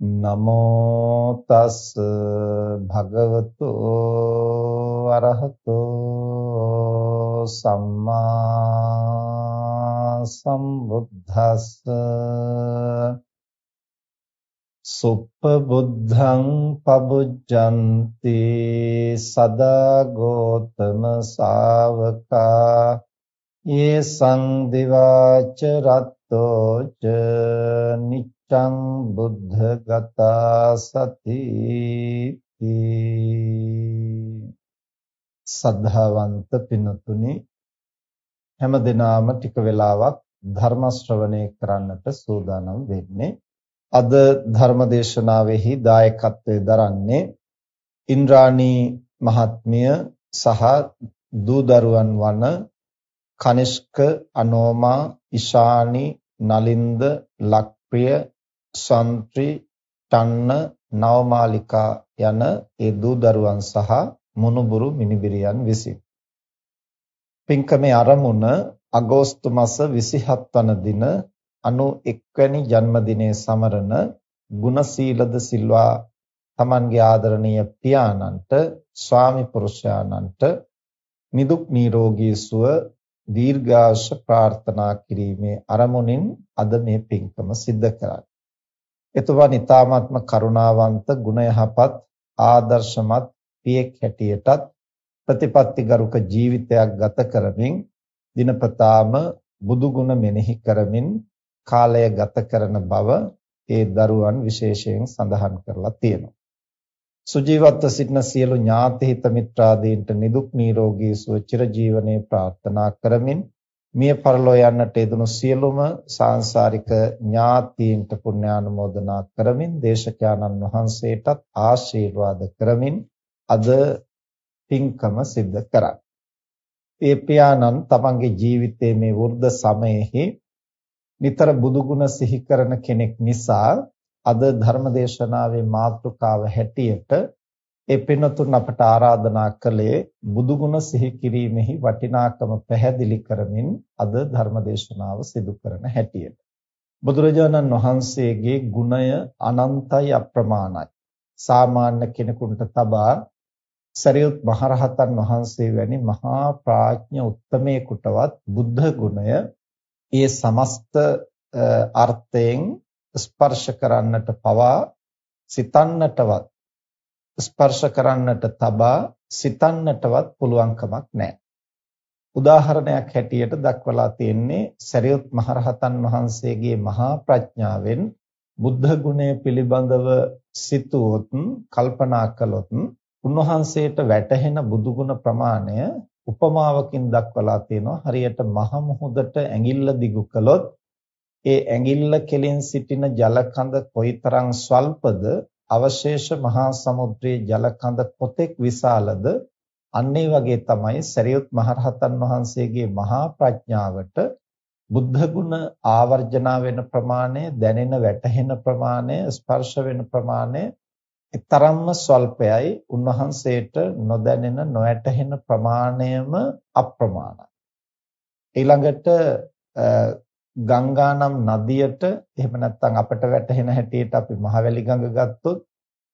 නමෝ තස් භගවතු අරහතෝ සම්මා සම්බුද්දස්ස සුප්පබුද්ධං පබුජ්ජಂತಿ සදා ගෝතම ශාවකා යේ සංදිවාච රත්තෝ ච නිච්ඡං බුද්ධ ගතා සති සද්ධාවන්ත පිනතුනි හැම දිනාම ටික වෙලාවක් ධර්ම ශ්‍රවණය කරන්නට සූදානම් වෙන්නේ. අද ධර්ම දේශනාවෙහි දායකත්වයේ දරන්නේ ඉන්ද්‍රාණී මහත්මිය සහ දූ දරුවන් වන කනිෂ්ක අනෝමා ඉශානි නලින්ද ලක්ප්‍රිය සන්ත්‍රි ටන්න නවමාලිකා යන ඒ දූ දරුවන් සහ මුණුබුරු මිනිබිරියන් විසින්. පින්කමේ ආරමුණ අගෝස්තු මාස 27 වන දින 91 වැනි ජන්මදිනයේ සමරන ගුණශීලද සිල්වා තමන්ගේ ආදරණීය පියාණන්ට ස්වාමි පුරුෂයාණන්ට නිදුක් නිරෝගී සුව දීර්ඝාෂ ප්‍රාර්ථනා කිරීමේ අරමුණින් අද මේ පින්කම සිද්ධ කරන්නේ. එතුමන් ඊ타මාත්ම කරුණාවන්ත ගුණ යහපත් ආදර්ශමත් පියෙක් හැටියටත් ප්‍රතිපත්තිගරුක ජීවිතයක් ගත කරමින් දිනපතාම බුදු ගුණ මෙනෙහි කරමින් කාලය ගත කරන බව ඒ දරුවන් විශේෂයෙන් සඳහන් කරලා තියෙනවා. සුජීවත්ව සිටින සියලු ඥාති හිත මිත්‍රාදීන්ට නිදුක් නිරෝගී සුව චිර ජීවනයේ ප්‍රාර්ථනා කරමින් මිය පරලෝ යන්නට යෙදුණු සියලුම සාංශාරික ඥාතීන්ට පුණ්‍යානුමෝදනා කරමින් දේශකයන්න් වහන්සේටත් ආශිර්වාද කරමින් අද පින්කම සිද්ධ කරා. ඒ පියාණන් තමන්ගේ ජීවිතයේ මේ වෘද්ධ සමයේහි නිතර බුදුගුණ සිහි කරන කෙනෙක් නිසා අද ධර්මදේශනාවේ මාතෘකාව හැටියට ඒ පින්තුන් අපට ආරාධනා කළේ බුදුගුණ සිහි කිරීමෙහි වටිනාකම පැහැදිලි කරමින් අද ධර්මදේශනාව සිදු කරන හැටියට. බුදුරජාණන් වහන්සේගේ ගුණය අනන්තයි අප්‍රමාණයි. සාමාන්‍ය කෙනෙකුට තබා සරියුත් මහරහතන් වහන්සේ වැනි මහා ප්‍රඥ උත්තමයෙකුටවත් බුද්ධ ගුණය ඒ සමස්ත අර්ථයෙන් ස්පර්ශ කරන්නට පවා සිතන්නටවත් ස්පර්ශ කරන්නට තබා සිතන්නටවත් පුළුවන් කමක් නැහැ. උදාහරණයක් හැටියට දක්වලා තියෙන්නේ සරියුත් මහරහතන් වහන්සේගේ මහා ප්‍රඥාවෙන් බුද්ධ ගුණය පිළිබඳව සිතුවොත් කල්පනා කළොත් උන්වහන්සේට වැටහෙන බුදු ගුණ ප්‍රමාණය උපමාවකින් දක්වලා තියෙනවා හරියට මහ මුහුදට ඇඟිල්ල දිගු කළොත් ඒ ඇඟිල්ල කෙලින් සිටින ජල කඳ කොයිතරම් ස්වල්පද අවශේෂ මහා සමුද්‍රයේ ජල කඳ කොතෙක් විශාලද අන්නේ වගේ තමයි සරියුත් මහරහතන් වහන්සේගේ මහා ප්‍රඥාවට බුද්ධ ගුණ ආවර්ජනා වෙන ප්‍රමාණය දැනෙන වැටහෙන ප්‍රමාණය ස්පර්ශ වෙන ප්‍රමාණය තරම්ම ස්වල්පයයි. උන්වහන්සේට නොදැනෙන නොඇටහෙන ප්‍රමාණයම අප්‍රමාණයි. ඊළඟට ගංගානම් නදියට එහෙම නැත්නම් අපට වැටහෙන හැටියට අපි මහවැලි ගඟ ගත්තොත්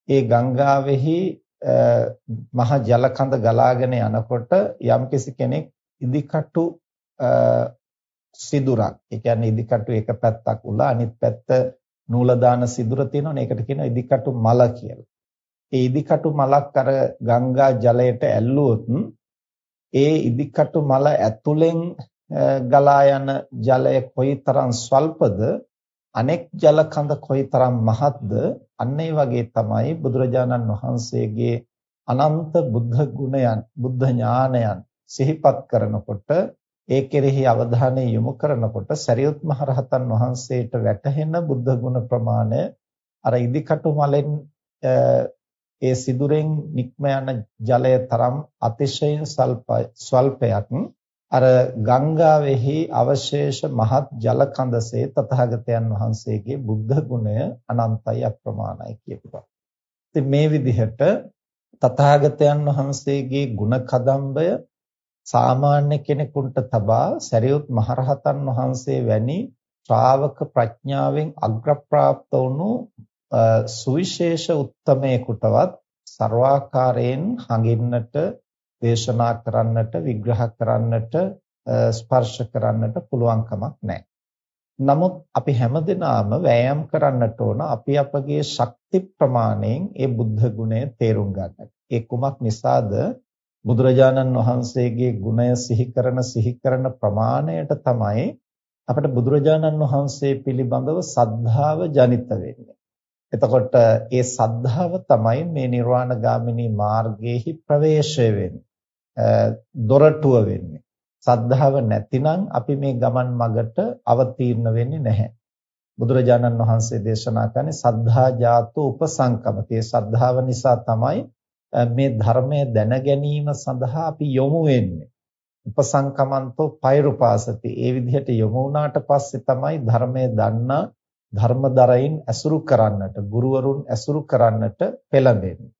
ඒ ගංගාවෙහි මහ ජල කඳ ගලාගෙන යනකොට යම්කිසි කෙනෙක් ඉදිකටු සිදුරක් ඒ කියන්නේ ඉදිකටු එක පැත්තක් උල අනිත් පැත්ත නූල දාන සිදුර තියෙනවනේ ඒකට කියනවා ඉදිකටු මල කියලා. ඒ ඉදිකටු මලක් අර ගංගා ජලයට ඇල්ලුවොත් ඒ ඉදිකටු මල ඇතුලෙන් ගලා යන ජලය කොයිතරම් ස්වල්පද? අනෙක් ජල කඳ කොයිතරම් මහත්ද? අන්න ඒ වගේ තමයි බුදුරජාණන් වහන්සේගේ අනන්ත බුද්ධ ගුණයන් බුද්ධ ඥානයන් සිහිපත් කරනකොට ඒ කෙරෙහි අවධානය යොමු කරනකොට සරියුත් මහරහතන් වහන්සේට වැටහෙන බුද්ධ ගුණ ප්‍රමාණය අර ඉදිකටු මලෙන් ඒ සිදුරෙන් නික්ම යන ජලය තරම් අතිශයින් ස්වල්පයක්. අර ගංගාවෙහි අවශේෂ මහත් ජල කඳසේ තථාගතයන් වහන්සේගේ බුද්ධ ගුණය අනන්තයි අප්‍රමාණයි කියපුවා. ඉතින් මේ විදිහට තථාගතයන් වහන්සේගේ ගුණ කදම්බය සාමාන්‍ය කෙනෙකුට තබා සරියුත් මහරහතන් වහන්සේ වැනි ශ්‍රාවක ප්‍රඥාවෙන් අග්‍රප්‍රාප්ත වුණු සුවිශේෂ උත්තමයෙකුටවත් ਸਰවාකාරයෙන් හඟින්නට දේශනා කරන්නට විග්‍රහ කරන්නට ස්පර්ශ කරන්නට පුළුවන් කමක් නැහැ. නමුත් අපි හැමදෙනාම වෑයම් කරන්නට ඕන අපි අපගේ ශක්ති ප්‍රමාණයෙන් ඒ බුද්ධ ගුණය තේරුම් ගන්නට. ඒ කුමක් නිසාද බුදුරජාණන් වහන්සේගේ ගුණය සිහි කරන සිහි කරන ප්‍රමාණයට තමයි අපිට බුදුරජාණන් වහන්සේ පිළිබඳව සද්ධාව ජනිත වෙන්නේ. එතකොට ඒ සද්ධාව තමයි මේ නිර්වාණ ගාමිනී මාර්ගයේහි ප්‍රවේශය වෙන්නේ. දොරටුව වෙන්නේ. සද්ධාව නැතිනම් අපි මේ ගමන් මගට අවතීර්ණ වෙන්නේ නැහැ. බුදුරජාණන් වහන්සේ දේශනා කරන්නේ සද්ධා ජාතෝ උපසංකමතේ සද්ධාව නිසා තමයි මේ ධර්මය දැන ගැනීම සඳහා අපි යොමු වෙන්නේ. උපසංකමන්තෝ පෛරුපාසති. ඒ විදිහට යොමු වුණාට පස්සේ තමයි ධර්මය දන්නා ධර්මදරයින් ඇසුරු කරන්නට, ගුරුවරුන් ඇසුරු කරන්නට පෙළඹෙන්නේ.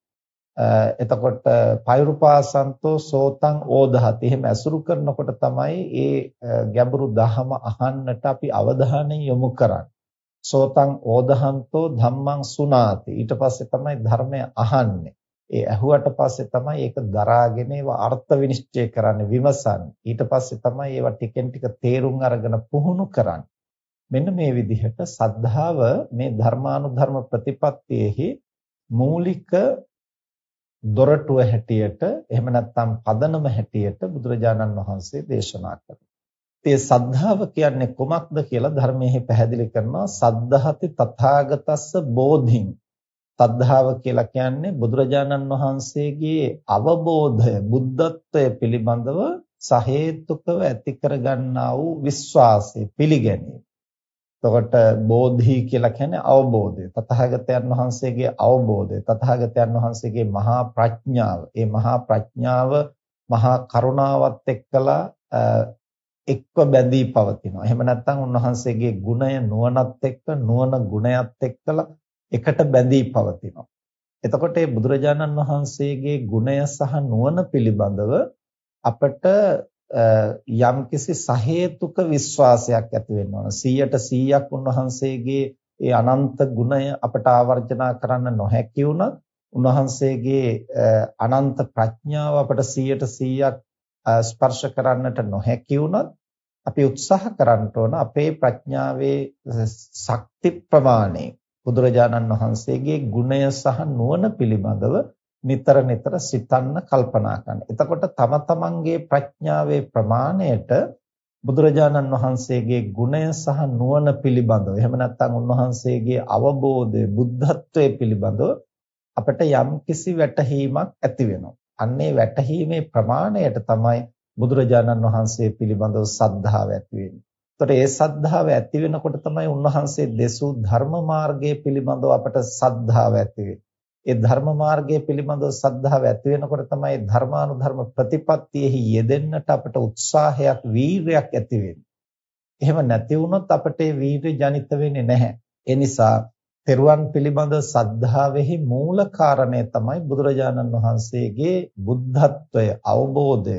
එතකොට පෛරුපාසන්තෝ සෝතං ඕදහති. එහෙම ඇසුරු කරනකොට තමයි ඒ ගැඹුරු දහම අහන්නට අපි අවධානය යොමු කරන්නේ. සෝතං ඕදහන්තෝ ධම්මං සුනාති. ඊට පස්සේ තමයි ධර්මය අහන්නේ. ඒ ඇහුවට පස්සේ තමයි ඒක දරාගෙන ඒවා අර්ථ විනිශ්චය කරන්නේ විමසන්නේ. ඊට පස්සේ තමයි ඒවා ටිකෙන් ටික තේරුම් අරගෙන පුහුණු කරන්නේ. මෙන්න මේ විදිහට සද්ධාව මේ ධර්මානුධර්ම ප්‍රතිපත්තියෙහි මූලික දොරටුව හැටියට එහෙම නැත්නම් පදනම හැටියට බුදුරජාණන් වහන්සේ දේශනා කරනවා. ඒ සද්ධාව කියන්නේ කුමක්ද කියලා ධර්මයේ පැහැදිලි කරනවා. සද්ධාති තථාගතස්ස බෝධින් සද්ධාව කියලා කියන්නේ බුදුරජාණන් වහන්සේගේ අවබෝධය බුද්ධත්වය පිළිබඳව සහේතුකව ඇති කරගන්නා වූ විශ්වාසය පිළිගැනීම. එතකොට බෝධි කියලා කියන්නේ අවබෝධය. තථාගතයන් වහන්සේගේ අවබෝධය. තථාගතයන් වහන්සේගේ මහා ප්‍රඥාව. ඒ මහා ප්‍රඥාව මහා කරුණාවත් එක්කලා එක්ව බැඳී පවතිනවා. එහෙම නැත්නම් උන්වහන්සේගේ ගුණය නුවණත් එක්ක නුවණ ගුණයත් එක්කලා එකට බැඳී පවතිනවා. එතකොට මේ බුදුරජාණන් වහන්සේගේ ගුණය සහ නුවණ පිළිබඳව අපට යම්කිසි සහේතුක විශ්වාසයක් ඇති වෙනවා. 100ට 100ක් උන්වහන්සේගේ ඒ අනන්ත ගුණය අපට ආවර්ජනා කරන්න නොහැකි වුණත් උන්වහන්සේගේ අනන්ත ප්‍රඥාව අපට 100ට 100ක් ස්පර්ශ කරන්නට නොහැකි වුණත් අපි උත්සාහ කරන්න ඕන අපේ ප්‍රඥාවේ ශක්ති ප්‍රමාණය බුදුරජාණන් වහන්සේගේ ගුණය සහ නුවණ පිළිබඳව නිතර නිතර සිතන්න කල්පනා කරන්න. එතකොට තම තමන්ගේ ප්‍රඥාවේ ප්‍රමාණයට බුදුරජාණන් වහන්සේගේ ගුණය සහ නුවණ පිළිබඳව එහෙම නැත්නම් උන්වහන්සේගේ අවබෝධය බුද්ධත්වයේ පිළිබඳව අපිට යම් කිසි වැටහීමක් ඇති වෙනවා. අන්නේ වැටහීමේ ප්‍රමාණයට තමයි බුදුරජාණන් වහන්සේ පිළිබඳව සද්ධාව ඇති වෙන්නේ. එතකොට ඒ සද්ධාව ඇති වෙනකොට තමයි උන්වහන්සේ දෙසූ ධර්ම මාර්ගය පිළිබඳව අපට සද්ධාව ඇති ඒ ධර්ම මාර්ගය පිළිබඳව සද්ධාව ඇති වෙනකොට තමයි ධර්මානුධර්ම ප්‍රතිපත්තියෙහි යෙදෙන්නට අපට උත්සාහයක් වීරයක් ඇති එහෙම නැති වුණොත් අපට ඒ වීරය ජනිත වෙන්නේ නැහැ. ඒ නිසා තෙරුවන් පිළිබඳ සද්ධාවෙහි මූල කාරණය තමයි බුදුරජාණන් වහන්සේගේ බුද්ධත්වය අවබෝධය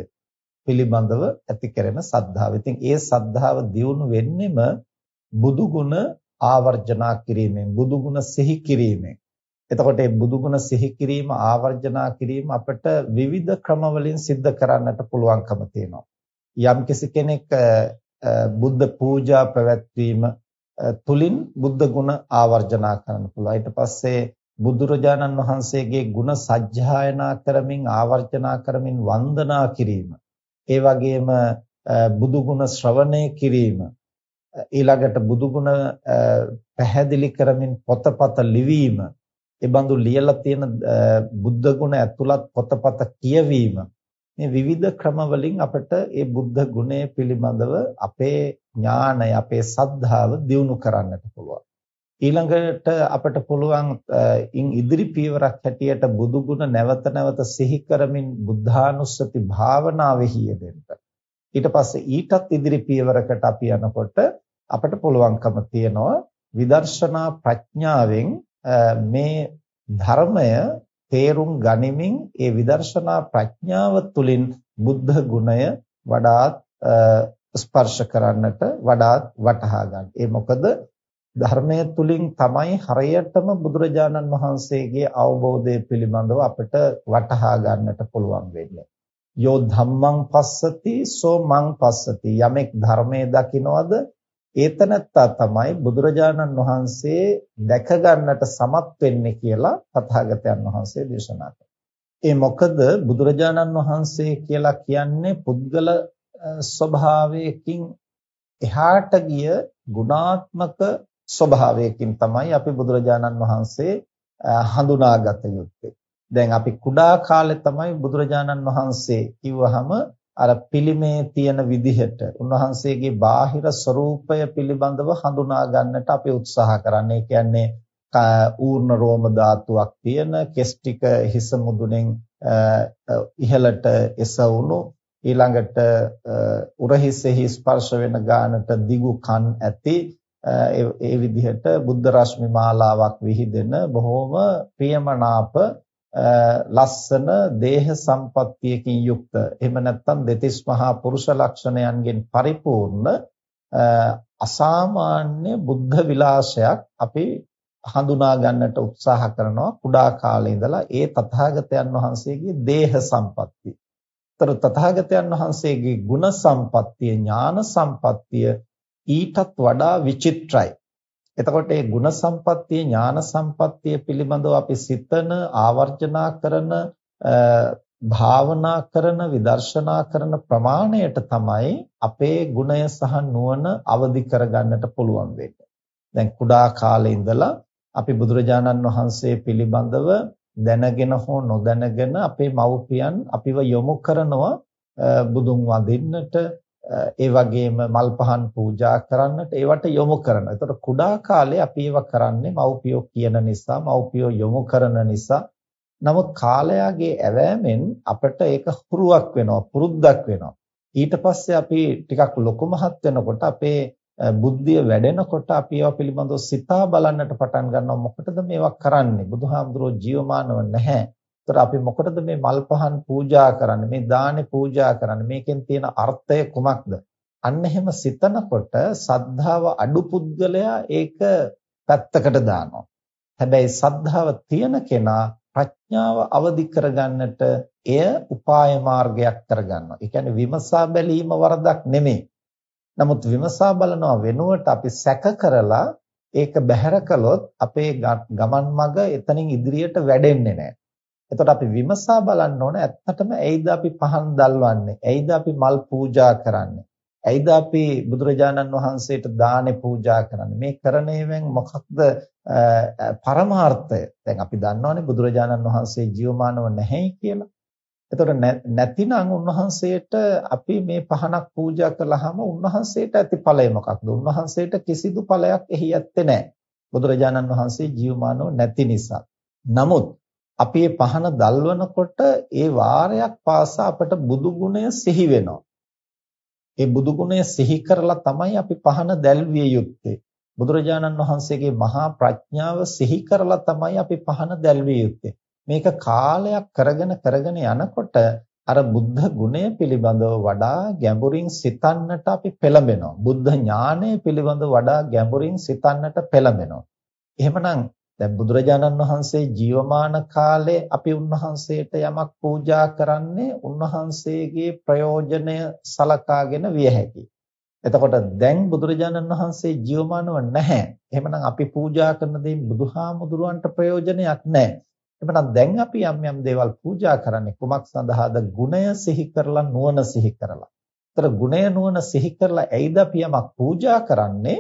පිළිබඳව ඇති කරන සද්ධාව. ඉතින් ඒ සද්ධාව දියුණු වෙන්නෙම බුදු ගුණ ආවර්ජනා කිරීමෙන්, බුදු ගුණ සිහි කිරීමෙන්. එතකොට මේ බුදු ගුණ සිහි කිරීම ආවර්ජනා කිරීම අපිට විවිධ ක්‍රම වලින් සිද්ධ කරන්නට පුළුවන්කම තියෙනවා. යම් කෙනෙක් බුද්ධ පූජා පැවැත්වීම තුලින් බුද්ධ ගුණ ආවර්ජනා කරන්න පුළුවන්. ඊට පස්සේ බුදුරජාණන් වහන්සේගේ ගුණ සජ්ජායනා කරමින් ආවර්ජනා කරමින් වන්දනා කිරීම. ඒ වගේම බුදු ගුණ ශ්‍රවණය කිරීම. ඊළඟට බුදු ගුණ පැහැදිලි කරමින් පොතපත ලිවීම. ඒ බඳු ලියලා තියෙන බුද්ධ ගුණ ඇතුළත් පොතපත කියවීම මේ විවිධ ක්‍රම වලින් අපිට මේ බුද්ධ ගුණය පිළිබඳව අපේ ඥානය අපේ සද්ධාව දියුණු කරන්නට පුළුවන්. ඊළඟට අපිට පුළුවන් ඉන් ඉදිරි පියවරක් හැටියට බුදු ගුණ නැවත නැවත සිහි කරමින් බුද්ධානුස්සති භාවනාවෙහි යෙදෙන්න. ඊට පස්සේ ඊටත් ඉදිරි පියවරකට අපි යනකොට අපිට පුළුවන්කම තියනවා විදර්ශනා ප්‍රඥාවෙන් මේ ධර්මය තේරුම් ගනිමින් ඒ විදර්ශනා ප්‍රඥාව තුළින් බුද්ධ ගුණය වඩාත් ස්පර්ශ කරන්නට වඩාත් වටහා ගන්න. ඒ මොකද ධර්මයේ තුලින් තමයි හරියටම බුදුරජාණන් වහන්සේගේ අවබෝධය පිළිබඳව අපිට වටහා ගන්නට පුළුවන් වෙන්නේ. යෝ ධම්මං පස්සති සෝ මං පස්සති යමෙක් ධර්මයේ දකින්නවද ඒතනත්තා තමයි බුදුරජාණන් වහන්සේ දැක ගන්නට සමත් වෙන්නේ කියලා තථාගතයන් වහන්සේ දේශනා කළා. ඒ මොකද බුදුරජාණන් වහන්සේ කියලා කියන්නේ පුද්ගල ස්වභාවයකින් එහාට ගිය ගුණාත්මක ස්වභාවයකින් තමයි අපි බුදුරජාණන් වහන්සේ හඳුනාගත යුත්තේ. දැන් අපි කුඩා කාලේ තමයි බුදුරජාණන් වහන්සේ කිව්වහම අර පිළිමේ තියෙන විදිහට උන්වහන්සේගේ බාහිර ස්වરૂපය පිළිබඳව හඳුනා ගන්නට අපි උත්සාහ කරන්නේ. කියන්නේ ඌර්ණ රෝම ධාතුවක් තියෙන කෙස් ටික හිස මුදුනෙන් ඉහළට එසවුණු ඊළඟට උරහිසෙහි ස්පර්ශ වෙන ගානට දිගු කන් ඇති ඒ විදිහට බුද්ධ රශ්මි මාලාවක් විහිදෙන බොහොම ප්‍රියමනාප ලස්සන දේහ සම්පත්තියකින් යුක්ත එහෙම නැත්නම් දෙතිස් මහා පුරුෂ ලක්ෂණයන්ගෙන් පරිපූර්ණ අසාමාන්‍ය බුද්ධ විලාසයක් අපි හඳුනා ගන්නට උත්සාහ කරනවා කුඩා කාලේ ඉඳලා ඒ තථාගතයන් වහන්සේගේ දේහ සම්පත්තිය. ତර තථාගතයන් වහන්සේගේ ගුණ සම්පත්තිය ඥාන සම්පත්තිය ඊටත් වඩා විචිත්‍රයි. එතකොට මේ ಗುಣ සම්පත්තිය ඥාන සම්පත්තිය පිළිබඳව අපි සිතන ආවර්ජනා කරන භාවනා කරන විදර්ශනා කරන ප්‍රමාණයට තමයි අපේ ගුණය සහ නුවණ අවදි කරගන්නට පුළුවන් වෙන්නේ. දැන් කුඩා කාලේ ඉඳලා අපි බුදුරජාණන් වහන්සේ පිළිබඳව දැනගෙන හෝ නොදැනගෙන අපේ මව්පියන් අපිව යොමු කරනවා බුදුන් වඳින්නට ඒ වගේම මල් පහන් පූජා කරන්නට ඒවට යොමු කරනවා. ඒතකොට කුඩා කාලේ අපි ඒවා කරන්නේ මව්පියෝ කියන නිසා, මව්පියෝ යොමු කරන නිසා. නමුත් කාලයාගේ ඇවෑමෙන් අපිට ඒක හුරුවක් වෙනවා, පුරුද්දක් වෙනවා. ඊට පස්සේ අපි ටිකක් ලොකු මහත් වෙනකොට අපේ බුද්ධිය වැඩෙනකොට අපි ඒවා පිළිබඳව සිතා බලන්නට පටන් ගන්නවා මොකටද මේවා කරන්නේ බුදුහාමුදුරුවෝ ජීවමානව නැහැ ඒතර අපි මොකටද මේ මල් පහන් පූජා කරන්නේ? මේ දානේ පූජා කරන්නේ? මේකෙන් තියෙන අර්ථය කුමක්ද? අන්න එහෙම සිතනකොට සද්ධාව අඩු පුද්ගලයා ඒක පැත්තකට දානවා. හැබැයි සද්ධාව තියෙන කෙනා ප්‍රඥාව අවදි කරගන්නට එය උපාය මාර්ගයක් කරගන්නවා. ඒ කියන්නේ විමසා බැලීම වරදක් නෙමෙයි. නමුත් විමසා බලනවා වෙනුවට අපි සැක කරලා ඒක බැහැර කළොත් අපේ ගමන් මඟ එතනින් ඉදිරියට වැඩෙන්නේ නැහැ. එතකොට අපි විමසා බලන්න ඕන ඇත්තටම ඇයිද අපි පහන් දල්වන්නේ? ඇයිද අපි මල් පූජා කරන්නේ? ඇයිද අපි බුදුරජාණන් වහන්සේට දානේ පූජා කරන්නේ? මේ කරණේවෙන් මොකක්ද පරමාර්ථය? දැන් අපි දන්නවනේ බුදුරජාණන් වහන්සේ ජීවමානව නැහැයි කියලා. එතකොට නැතිනම් උන්වහන්සේට අපි මේ පහනක් පූජා කළාම උන්වහන්සේට ඇති ඵලය මොකක්ද? උන්වහන්සේට කිසිදු ඵලයක් එහි ඇත්තේ නැහැ. බුදුරජාණන් වහන්සේ ජීවමානව නැති නිසා. නමුත් අපි මේ පහන දල්වනකොට ඒ වාරයක් පාසා අපට බුදු ගුණය සිහි වෙනවා. ඒ බුදු ගුණය සිහි කරලා තමයි අපි පහන දැල්විය යුත්තේ. බුදුරජාණන් වහන්සේගේ මහා ප්‍රඥාව සිහි කරලා තමයි අපි පහන දැල්විය යුත්තේ. මේක කාලයක් කරගෙන කරගෙන යනකොට අර බුද්ධ ගුණය පිළිබඳව වඩා ගැඹුරින් සිතන්නට අපි පෙළඹෙනවා. බුද්ධ ඥානය පිළිබඳව වඩා ගැඹුරින් සිතන්නට පෙළඹෙනවා. එහෙමනම් දැන් බුදුරජාණන් වහන්සේ ජීවමාන කාලේ අපි උන්වහන්සේට යමක් පූජා කරන්නේ උන්වහන්සේගේ ප්‍රයෝජනය සලකාගෙන විය හැකියි. එතකොට දැන් බුදුරජාණන් වහන්සේ ජීවමානව නැහැ. එහෙමනම් අපි පූජා කරන දේ බුදුහාමුදුරුවන්ට ප්‍රයෝජනයක් නැහැ. එහෙමනම් දැන් අපි යම් යම් දේවල් පූජා කරන්නේ කුමක් සඳහාද? ගුණය සිහි කරලා නුවණ සිහි කරලා. ඒතර ගුණය නුවණ සිහි කරලා ඇයිද අපි යමක් පූජා කරන්නේ?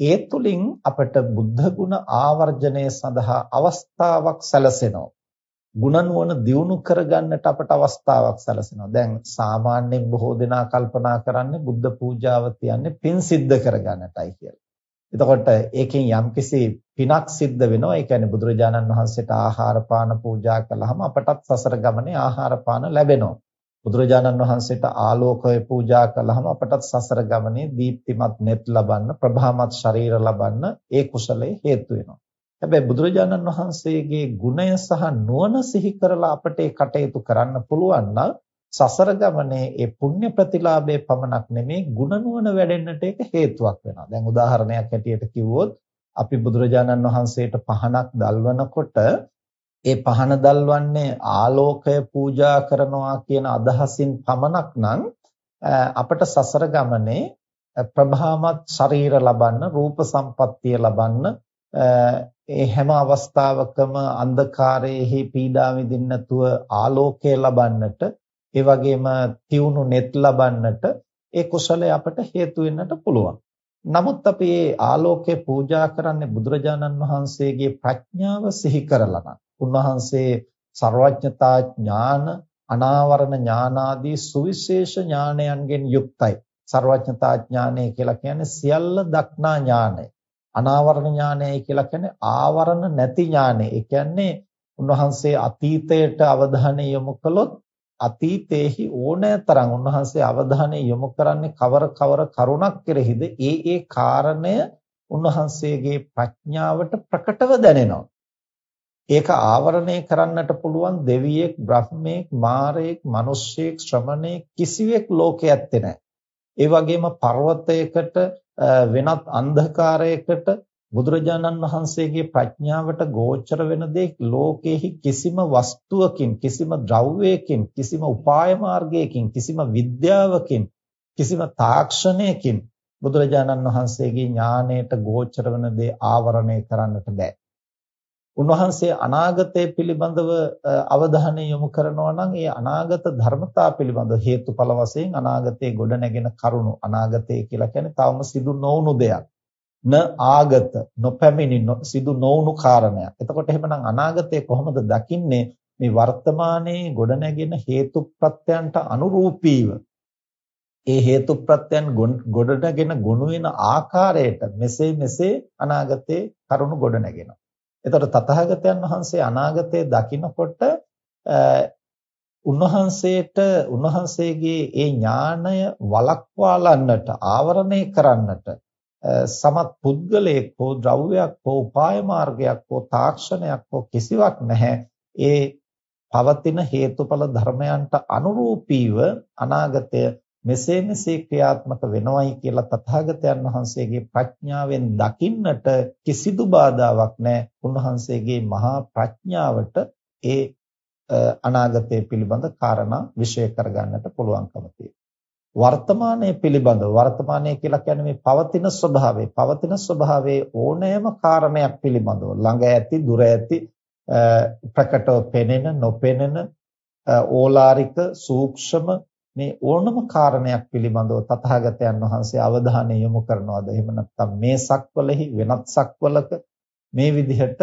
ඒ තුලින් අපට බුද්ධ ගුණ ආවර්ජනය සඳහා අවස්ථාවක් සැලසෙනවා. ගුණ නුවණ දියුණු කරගන්නට අපට අවස්ථාවක් සැලසෙනවා. දැන් සාමාන්‍යයෙන් බොහෝ දෙනා කල්පනා කරන්නේ බුද්ධ පූජාව තියන්නේ පින් සිද්ධ කරගන්නටයි කියලා. එතකොට ඒකෙන් යම්කිසි පිනක් සිද්ධ වෙනවා. ඒ කියන්නේ බුදුරජාණන් වහන්සේට ආහාර පාන පූජා කළාම අපටත් සසර ගමනේ ආහාර පාන ලැබෙනවා. බුදුරජාණන් වහන්සේට ආලෝකය පූජා කළාම අපටත් සසර ගමනේ දීප්තිමත් net ලබන්න ප්‍රභාමත් ශරීර ලබන්න ඒ කුසලයේ හේතු වෙනවා. හැබැයි බුදුරජාණන් වහන්සේගේ ගුණය සහ නුවණ සිහි කරලා අපට ඒ කටයුතු කරන්න පුළුවන් නම් සසර ගමනේ ඒ පුණ්‍ය ප්‍රතිලාභයේ පමණක් නෙමේ ගුණ නුවණ වැඩෙන්නට ඒක හේතුවක් වෙනවා. දැන් උදාහරණයක් හැටියට කිව්වොත් අපි බුදුරජාණන් වහන්සේට පහනක් දල්වනකොට ඒ පහන දල්වන්නේ ආලෝකය පූජා කරනවා කියන අදහසින් පමණක් නම් අපට සසර ගමනේ ප්‍රභාමත් ශරීර ලබන්න රූප සම්පත්තිය ලබන්න ඒ හැම අවස්ථාවකම අන්ධකාරයේහි පීඩා විඳින්න නැතුව ආලෝකය ලබන්නට ඒ වගේම තියුණු net ලබන්නට ඒ කුසලය අපට හේතු වෙන්නට පුළුවන්. නමුත් අපි මේ ආලෝකය පූජා කරන්නේ බුදුරජාණන් වහන්සේගේ ප්‍රඥාව සිහි කරලා උන්වහන්සේ ਸਰවඥතා ඥාන අනාවරණ ඥානාදී සුවිශේෂ ඥානයන්ගෙන් යුක්තයි. ਸਰවඥතා ඥානය කියලා කියන්නේ සියල්ල දක්නා ඥානය. අනාවරණ ඥානයයි කියලා කියන්නේ ආවරණ නැති ඥානය. ඒ කියන්නේ උන්වහන්සේ අතීතයට අවධානය යොමු කළොත් අතීතේහි ඕනෑතරම් උන්වහන්සේ අවධානය යොමු කරන්නේ කවර කවර කරුණක් කෙරෙහිද ඒ ඒ කාරණය උන්වහන්සේගේ ප්‍රඥාවට ප්‍රකටව දැනෙනවා. ඒක ආවරණය කරන්නට පුළුවන් දෙවියෙක්, බ්‍රහ්මයෙක්, මාරයෙක්, මිනිස්සෙක්, ශ්‍රමණයෙක් කිසිවෙක් ලෝකේ ඇත්තේ නැහැ. ඒ වගේම පර්වතයකට වෙනත් අන්ධකාරයකට බුදුරජාණන් වහන්සේගේ ප්‍රඥාවට ගෝචර වෙන දේ ලෝකෙහි කිසිම වස්තුවකින් කිසිම ද්‍රව්‍යයකින් කිසිම උපාය මාර්ගයකින් කිසිම විද්‍යාවකින් කිසිම තාක්ෂණයකින් බුදුරජාණන් වහන්සේගේ ඥාණයට ගෝචර වෙන දේ ආවරණය කරන්නට බෑ උන්වහන්සේ අනාගතය පිළිබඳව අවධානය යොමු කරනවා නම් ඒ අනාගත ධර්මතා පිළිබඳව හේතුඵල වශයෙන් අනාගතයේ ගොඩ නැගෙන කරුණු අනාගතය කියලා කියන්නේ තවම සිදු නොවුණු දෙයක්. න ආගත නොපැමිණි සිදු නොවුණු කාරණයක්. එතකොට එහෙමනම් අනාගතය කොහොමද දකින්නේ මේ වර්තමානයේ ගොඩ නැගෙන හේතු ප්‍රත්‍යයන්ට අනුරූපීව ඒ හේතු ප්‍රත්‍යයන් ගොඩ නැගෙන ගොනු වෙන ආකාරයට මෙසේ මෙසේ අනාගතයේ කරුණු ගොඩ නැගෙනවා. එතකොට තථාගතයන් වහන්සේ අනාගතය දකිනකොට උන්වහන්සේට උන්වහන්සේගේ ඒ ඥාණය වළක්වාලන්නට ආවරණය කරන්නට සමත් පුද්ගලයෙක් හෝ ද්‍රව්‍යයක් හෝ උපාය මාර්ගයක් හෝ තාක්ෂණයක් හෝ කිසිවක් නැහැ. ඒ පවතින හේතුඵල ධර්මයන්ට අනුරූපීව අනාගතය මෙසේ මෙසේ ක්‍රියාත්මක වෙනවයි කියලා තථාගතයන් වහන්සේගේ ප්‍රඥාවෙන් දකින්නට කිසිදු බාධාවක් නැහැ. උන්වහන්සේගේ මහා ප්‍රඥාවට ඒ අනාගතය පිළිබඳ කාරණා විශ්ලේෂ කරගන්නට පුළුවන්කම වර්තමානයේ පිළිබඳව වර්තමානයේ කියලා කියන්නේ මේ පවතින ස්වභාවය. පවතින ස්වභාවයේ ඕනෑම කාරණයක් පිළිබඳව ළඟ ඇති දුර ඇති ප්‍රකටව පෙනෙන නොපෙනෙන ඕලාරික සූක්ෂම මේ ඕනම කාරණයක් පිළිබඳව තථාගතයන් වහන්සේ අවධානය යොමු කරනවාද එහෙම නැත්නම් මේ සක්වලෙහි වෙනත් සක්වලක මේ විදිහට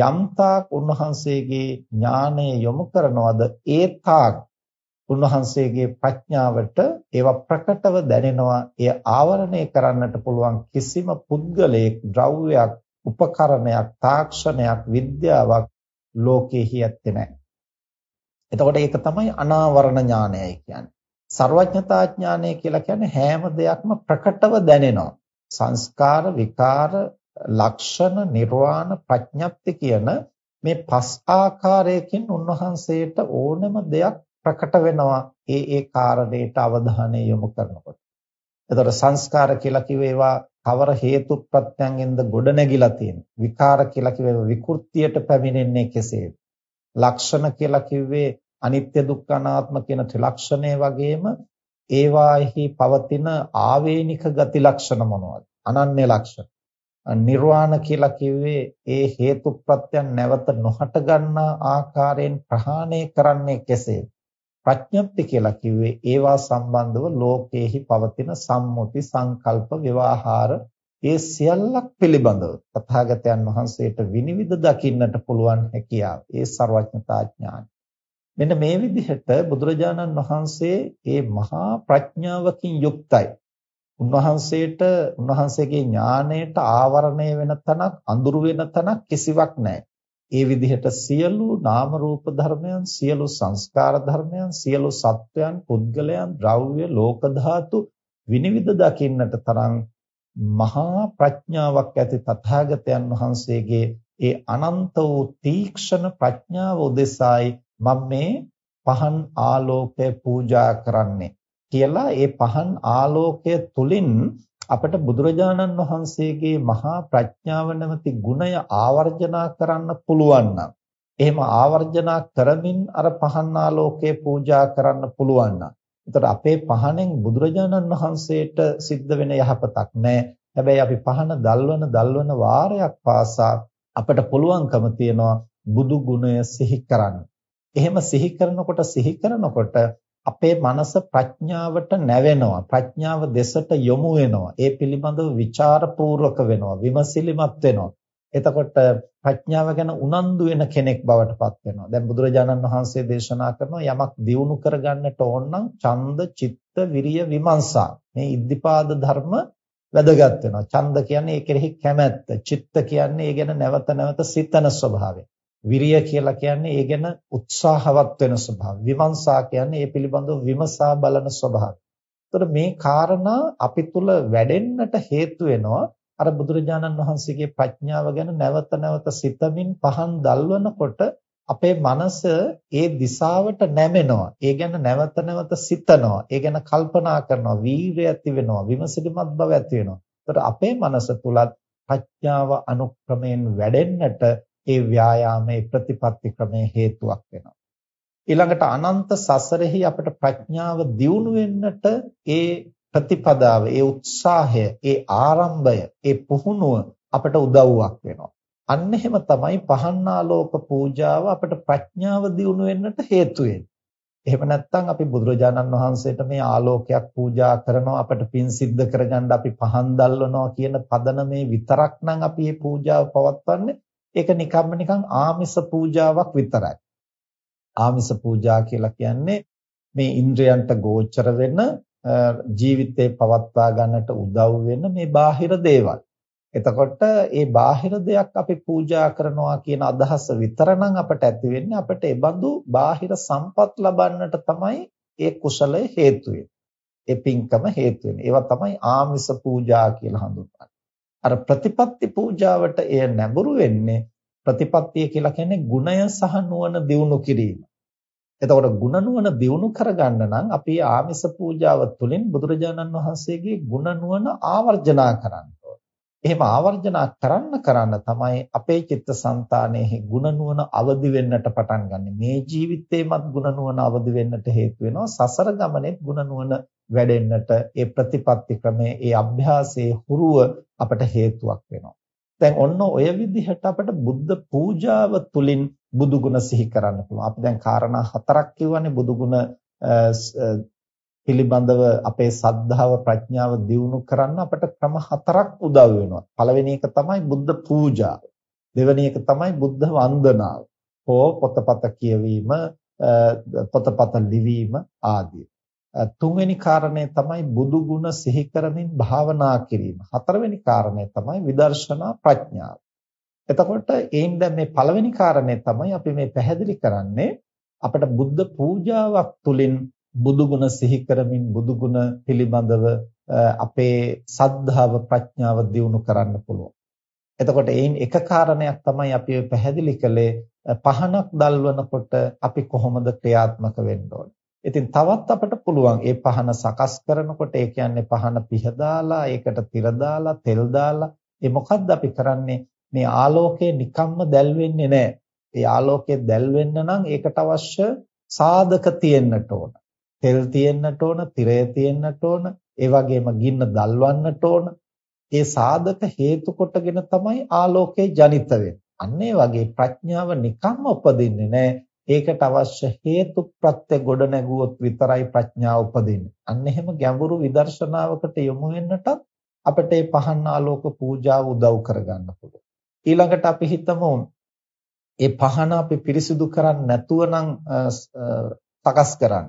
යම්තාක් උන්වහන්සේගේ ඥානය යොමු කරනවාද ඒ තාක් උන්වහන්සේගේ ප්‍රඥාවට ඒවා ප්‍රකටව දැනෙනවා එය ආවරණය කරන්නට පුළුවන් කිසිම පුද්ගලයෙක් ද්‍රව්‍යයක් උපකරණයක් තාක්ෂණයක් විද්‍යාවක් ලෝකෙහි ඇත්තේ නැහැ. එතකොට ඒක තමයි අනාවරණ ඥානයයි කියන්නේ. ਸਰවඥතා ඥානය කියලා කියන්නේ හැම දෙයක්ම ප්‍රකටව දැනෙනවා. සංස්කාර විකාර ලක්ෂණ නිර්වාණ ප්‍රඥප්ති කියන මේ පස් ආකාරයකින් උන්වහන්සේට ඕනම දෙයක් ප්‍රකට වෙනවා ඒ ඒ කාරණේට අවධානය යොමු කරනකොට. එතකොට සංස්කාර කියලා කිව්වේ ඒවා කවර හේතු ප්‍රත්‍යයෙන්ද ගොඩ නැගිලා තියෙන. විකාර කියලා කිව්වේ විකෘතියට පැමිණෙන්නේ කෙසේද? ලක්ෂණ කියලා කිව්වේ අනිත්‍ය දුක්ඛ අනාත්ම කියන ත්‍රිලක්ෂණය වගේම ඒවාෙහි පවතින ආවේනික ගති ලක්ෂණ මොනවද? අනන්‍ය ලක්ෂණ. නිර්වාණ කියලා කිව්වේ ඒ හේතු ප්‍රත්‍යයන් නැවත නොහට ගන්නා ආකාරයෙන් ප්‍රහාණය කරන්නේ කෙසේද? ප්‍රඥප්ති කියලා කිව්වේ ඒවා සම්බන්ධව ලෝකයේහි පවතින සම්මුති සංකල්ප ව්‍යවහාර ඒ සියල්ලක් පිළිබඳව තථාගතයන් වහන්සේට විනිවිද දකින්නට පුළුවන් හැකියාව ඒ ਸਰවඥතා ඥානයි මෙන්න මේ විදිහට බුදුරජාණන් වහන්සේ මේ මහා ප්‍රඥාවකින් යුක්තයි. උන්වහන්සේට උන්වහන්සේගේ ඥාණයට ආවරණය වෙන තනක් අඳුරු වෙන තනක් කිසිවක් නැහැ. ඒ විදිහට සියලු නාම රූප ධර්මයන් සියලු සංස්කාර ධර්මයන් සියලු සත්වයන් පුද්ගලයන් ද්‍රව්‍ය ලෝක ධාතු විනිවිද දකින්නට තරම් මහා ප්‍රඥාවක් ඇති තථාගතයන් වහන්සේගේ ඒ අනන්ත වූ තීක්ෂණ ප්‍රඥාව උදෙසායි මම මේ පහන් ආලෝකය පූජා කරන්නේ කියලා ඒ පහන් ආලෝකය තුලින් අපට බුදුරජාණන් වහන්සේගේ මහා ප්‍රඥාව නැමැති ගුණය ආවර්ජනා කරන්න පුළුවන් නම් එහෙම ආවර්ජනා කරමින් අර පහන් ආලෝකයේ පූජා කරන්න පුළුවන් නම් එතකොට අපේ පහනෙන් බුදුරජාණන් වහන්සේට සිද්ධ වෙන යහපතක් නැහැ. හැබැයි අපි පහන දල්වන දල්වන වාරයක් පාසා අපට පුළුවන්කම තියනවා බුදු ගුණය සිහි කරන්න. එහෙම සිහි කරනකොට සිහි කරනකොට අපේ මනස ප්‍රඥාවට නැවෙනවා. ප්‍රඥාව දෙසට යොමු වෙනවා. ඒ පිළිබඳව ਵਿਚාරපූර්වක වෙනවා. විමසිලිමත් වෙනවා. එතකොට ප්‍රඥාව ගැන උනන්දු වෙන කෙනෙක් බවට පත් වෙනවා. දැන් බුදුරජාණන් වහන්සේ දේශනා කරනවා යමක් දියුණු කරගන්නට ඕන නම් ඡන්ද චිත්ත විරිය විමර්ශා මේ ඉද්ධිපාද ධර්ම වැදගත් වෙනවා. ඡන්ද කියන්නේ ඒ කෙරෙහි කැමැත්ත. චිත්ත කියන්නේ ඒ ගැන නැවත නැවත සිතන ස්වභාවය. විරිය කියලා කියන්නේ ඒ ගැන උත්සාහවත් වෙන ස්වභාවය. විමර්ශා කියන්නේ ඒ පිළිබඳව විමසා බලන ස්වභාවය. එතකොට මේ කාරණා අපි තුල වැඩෙන්නට හේතු වෙනවා අර බුදුරජාණන් වහන්සේගේ ප්‍රඥාව ගැන නැවත නැවත සිතමින් පහන් දල්වනකොට අපේ මනස ඒ දිශාවට නැමෙනවා. ඒ ගැන නැවත නැවත සිතනවා. ඒ ගැන කල්පනා කරනවා. වීර්යය ඇති වෙනවා. විමසිලිමත් බව ඇති වෙනවා. එතකොට අපේ මනස තුලත් ප්‍රඥාව අනුක්‍රමයෙන් වැඩෙන්නට ඒ ව්‍යායාමයේ ප්‍රතිපත්ති ක්‍රමයේ හේතුවක් වෙනවා. ඊළඟට අනන්ත සසරෙහි අපට ප්‍රඥාව දියුණු වෙන්නට ඒ ප්‍රතිපදාව, ඒ උත්සාහය, ඒ ආරම්භය, ඒ පුහුණුව අපට උදව්වක් වෙනවා. අන්න එහෙම තමයි පහන්නාලෝක පූජාව අපට ප්‍රඥාව දියුණු වෙන්නට හේතු එහෙම නැත්නම් අපි බුදුරජාණන් වහන්සේට මේ ආලෝකයක් පූජා කරනවා අපට පින් සිද්ධ කරගන්න අපි පහන් දැල්වනවා කියන පදනමේ විතරක් නම් අපි මේ පූජාව පවත්වන්නේ ඒක නිකම්ම නිකන් ආමිස පූජාවක් විතරයි. ආමිස පූජා කියලා කියන්නේ මේ ඉන්ද්‍රයන්ට ගෝචර වෙන ජීවිතේ පවත්වා ගන්නට උදව් වෙන මේ බාහිර දේවල්. එතකොට ඒ බාහිර දෙයක් අපි පූජා කරනවා කියන අදහස විතරනම් අපට ඇති වෙන්නේ අපිට ඒ බඳු බාහිර සම්පත් ලබන්නට තමයි ඒ කුසලය හේතු ඒ පින්කම හේතු වෙන්නේ. ඒවා තමයි ආමිස පූජා කියලා හඳුන්වන්නේ. අර ප්‍රතිපත්ති පූජාවට එය නැඹුරු වෙන්නේ ප්‍රතිපත්තිය කියලා කියන්නේ ගුණය සහ නුවණ දියුණු කිරීම. එතකොට ගුණ නුවණ දියුණු කරගන්න නම් අපි ආමිස පූජාව තුළින් බුදුරජාණන් වහන්සේගේ ගුණ නුවණ ආවර්ජනා කරන්න එහෙම ආවර්ජනා කරන්න කරන්න තමයි අපේ චිත්තසංතානයේ ගුණ නුවණ අවදි වෙන්නට පටන් ගන්නෙ. මේ ජීවිතේමත් ගුණ නුවණ අවදි වෙන්නට හේතු වෙනවා. සසර ගමනේත් ගුණ නුවණ වැඩෙන්නට ඒ ප්‍රතිපත්ති ක්‍රමයේ ඒ අභ්‍යාසයේ හුරුව අපට හේතුවක් වෙනවා. දැන් ඔන්න ඔය විදිහට අපට බුද්ධ පූජාව තුළින් බුදු ගුණ සිහි කරන්න පුළුවන්. අපි දැන් කාරණා හතරක් කියවනේ බුදු ගුණ පිළිබඳව අපේ සද්ධාව ප්‍රඥාව දියුණු කරන්න අපට ක්‍රම හතරක් උදව් වෙනවා. පළවෙනි එක තමයි බුද්ධ පූජාව. දෙවෙනි එක තමයි බුද්ධ වන්දනාව. හෝ පොතපත කියවීම, පොතපත ලිවීම ආදී. තුන්වෙනි කාරණය තමයි බුදු ගුණ සිහි කරමින් භාවනා කිරීම. හතරවෙනි කාරණය තමයි විදර්ශනා ප්‍රඥාව. එතකොට ඒන් දැන් මේ පළවෙනි කාරණය තමයි අපි මේ පැහැදිලි කරන්නේ අපිට බුද්ධ පූජාවක් තුළින් බුදු ගුණ සිහි කරමින් බුදු ගුණ පිළිබඳව අපේ සද්ධාව ප්‍රඥාව දියුණු කරන්න පුළුවන්. එතකොට ඒන් එක කාරණයක් තමයි අපි පැහැදිලි කළේ පහනක් දල්වනකොට අපි කොහොමද ක්‍රියාත්මක වෙන්න ඕන. ඉතින් තවත් අපිට පුළුවන් මේ පහන සකස් කරනකොට ඒ කියන්නේ පහන පිහදාලා ඒකට තිර දාලා තෙල් දාලා ඒ මොකද්ද අපි කරන්නේ මේ ආලෝකය නිකම්ම දැල් වෙන්නේ නැහැ. ඒ ආලෝකය දැල් වෙන්න නම් ඒකට අවශ්‍ය සාධක තියෙන්නට ඕන. තෙල් තියෙන්නට ඕන, තිරය තියෙන්නට ඕන, ඒ වගේම ගින්න දල්වන්නට ඕන. ඒ සාධක හේතු කොටගෙන තමයි ආලෝකය ජනිත වෙන්නේ. අන්න ඒ වගේ ප්‍රඥාව නිකම්ම උපදින්නේ නැහැ. ඒකට අවශ්‍ය හේතු ප්‍රත්‍ය ගොඩ නැගුවොත් විතරයි ප්‍රඥාව උපදින්නේ. අන්න එහෙම ගැඹුරු විදර්ශනාවකට යොමු වෙන්නටත් අපිට මේ පහන් ආලෝක පූජාව උදව් කරගන්න පුළුවන්. ඊළඟට අපි හිතමු ඒ පහන අපි පිරිසිදු කරන්නේ නැතුව නම් සකස් කරන්න.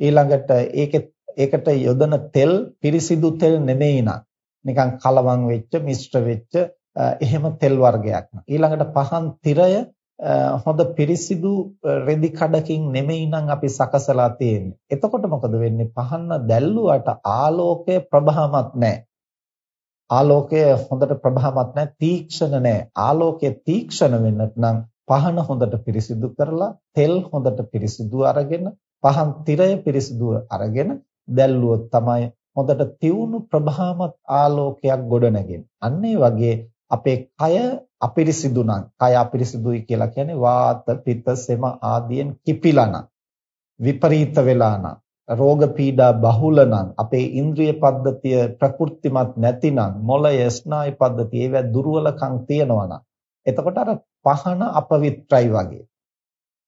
ඊළඟට ඒකේ ඒකට යොදන තෙල් පිරිසිදු තෙල් නෙමෙයි නා. නිකන් කලවම් වෙච්ච මිශ්‍ර වෙච්ච එහෙම තෙල් වර්ගයක් නා. ඊළඟට පහන් තිරය හොඳ පිරිසිදු රෙදි කඩකින් නෙමෙයි නම් අපි සකසලා තියෙන්නේ. එතකොට මොකද වෙන්නේ? පහන දැල්ලුවට ආලෝකය ප්‍රභාමත් නැහැ. ආලෝකය හොඳට ප්‍රභාමත් නැහැ, තීක්ෂණ නැහැ. ආලෝකය තීක්ෂණ වෙන්නට නම් පහන හොඳට පිරිසිදු කරලා, තෙල් හොඳට පිරිසිදු අරගෙන, පහන් තිරය පිරිසිදු අරගෙන දැල්ලුවොත් තමයි හොඳට තියුණු ප්‍රභාමත් ආලෝකයක් ගොඩනගෙන්නේ. අන්න වගේ අපේ කය අපිරිසිදු නම් කය අපිරිසිදුයි කියලා කියන්නේ වාත පිත්ත සෙම ආදියෙන් කිපිලා නම් විපරීත වෙලා නම් රෝග පීඩා බහුල නම් අපේ ඉන්ද්‍රිය පද්ධතිය ප්‍රකෘතිමත් නැතිනම් මොළය ස්නායු පද්ධතිය ඒවා දුර්වලකම් තියෙනවා නම් එතකොට අර පහන අපවිත්‍රයි වගේ.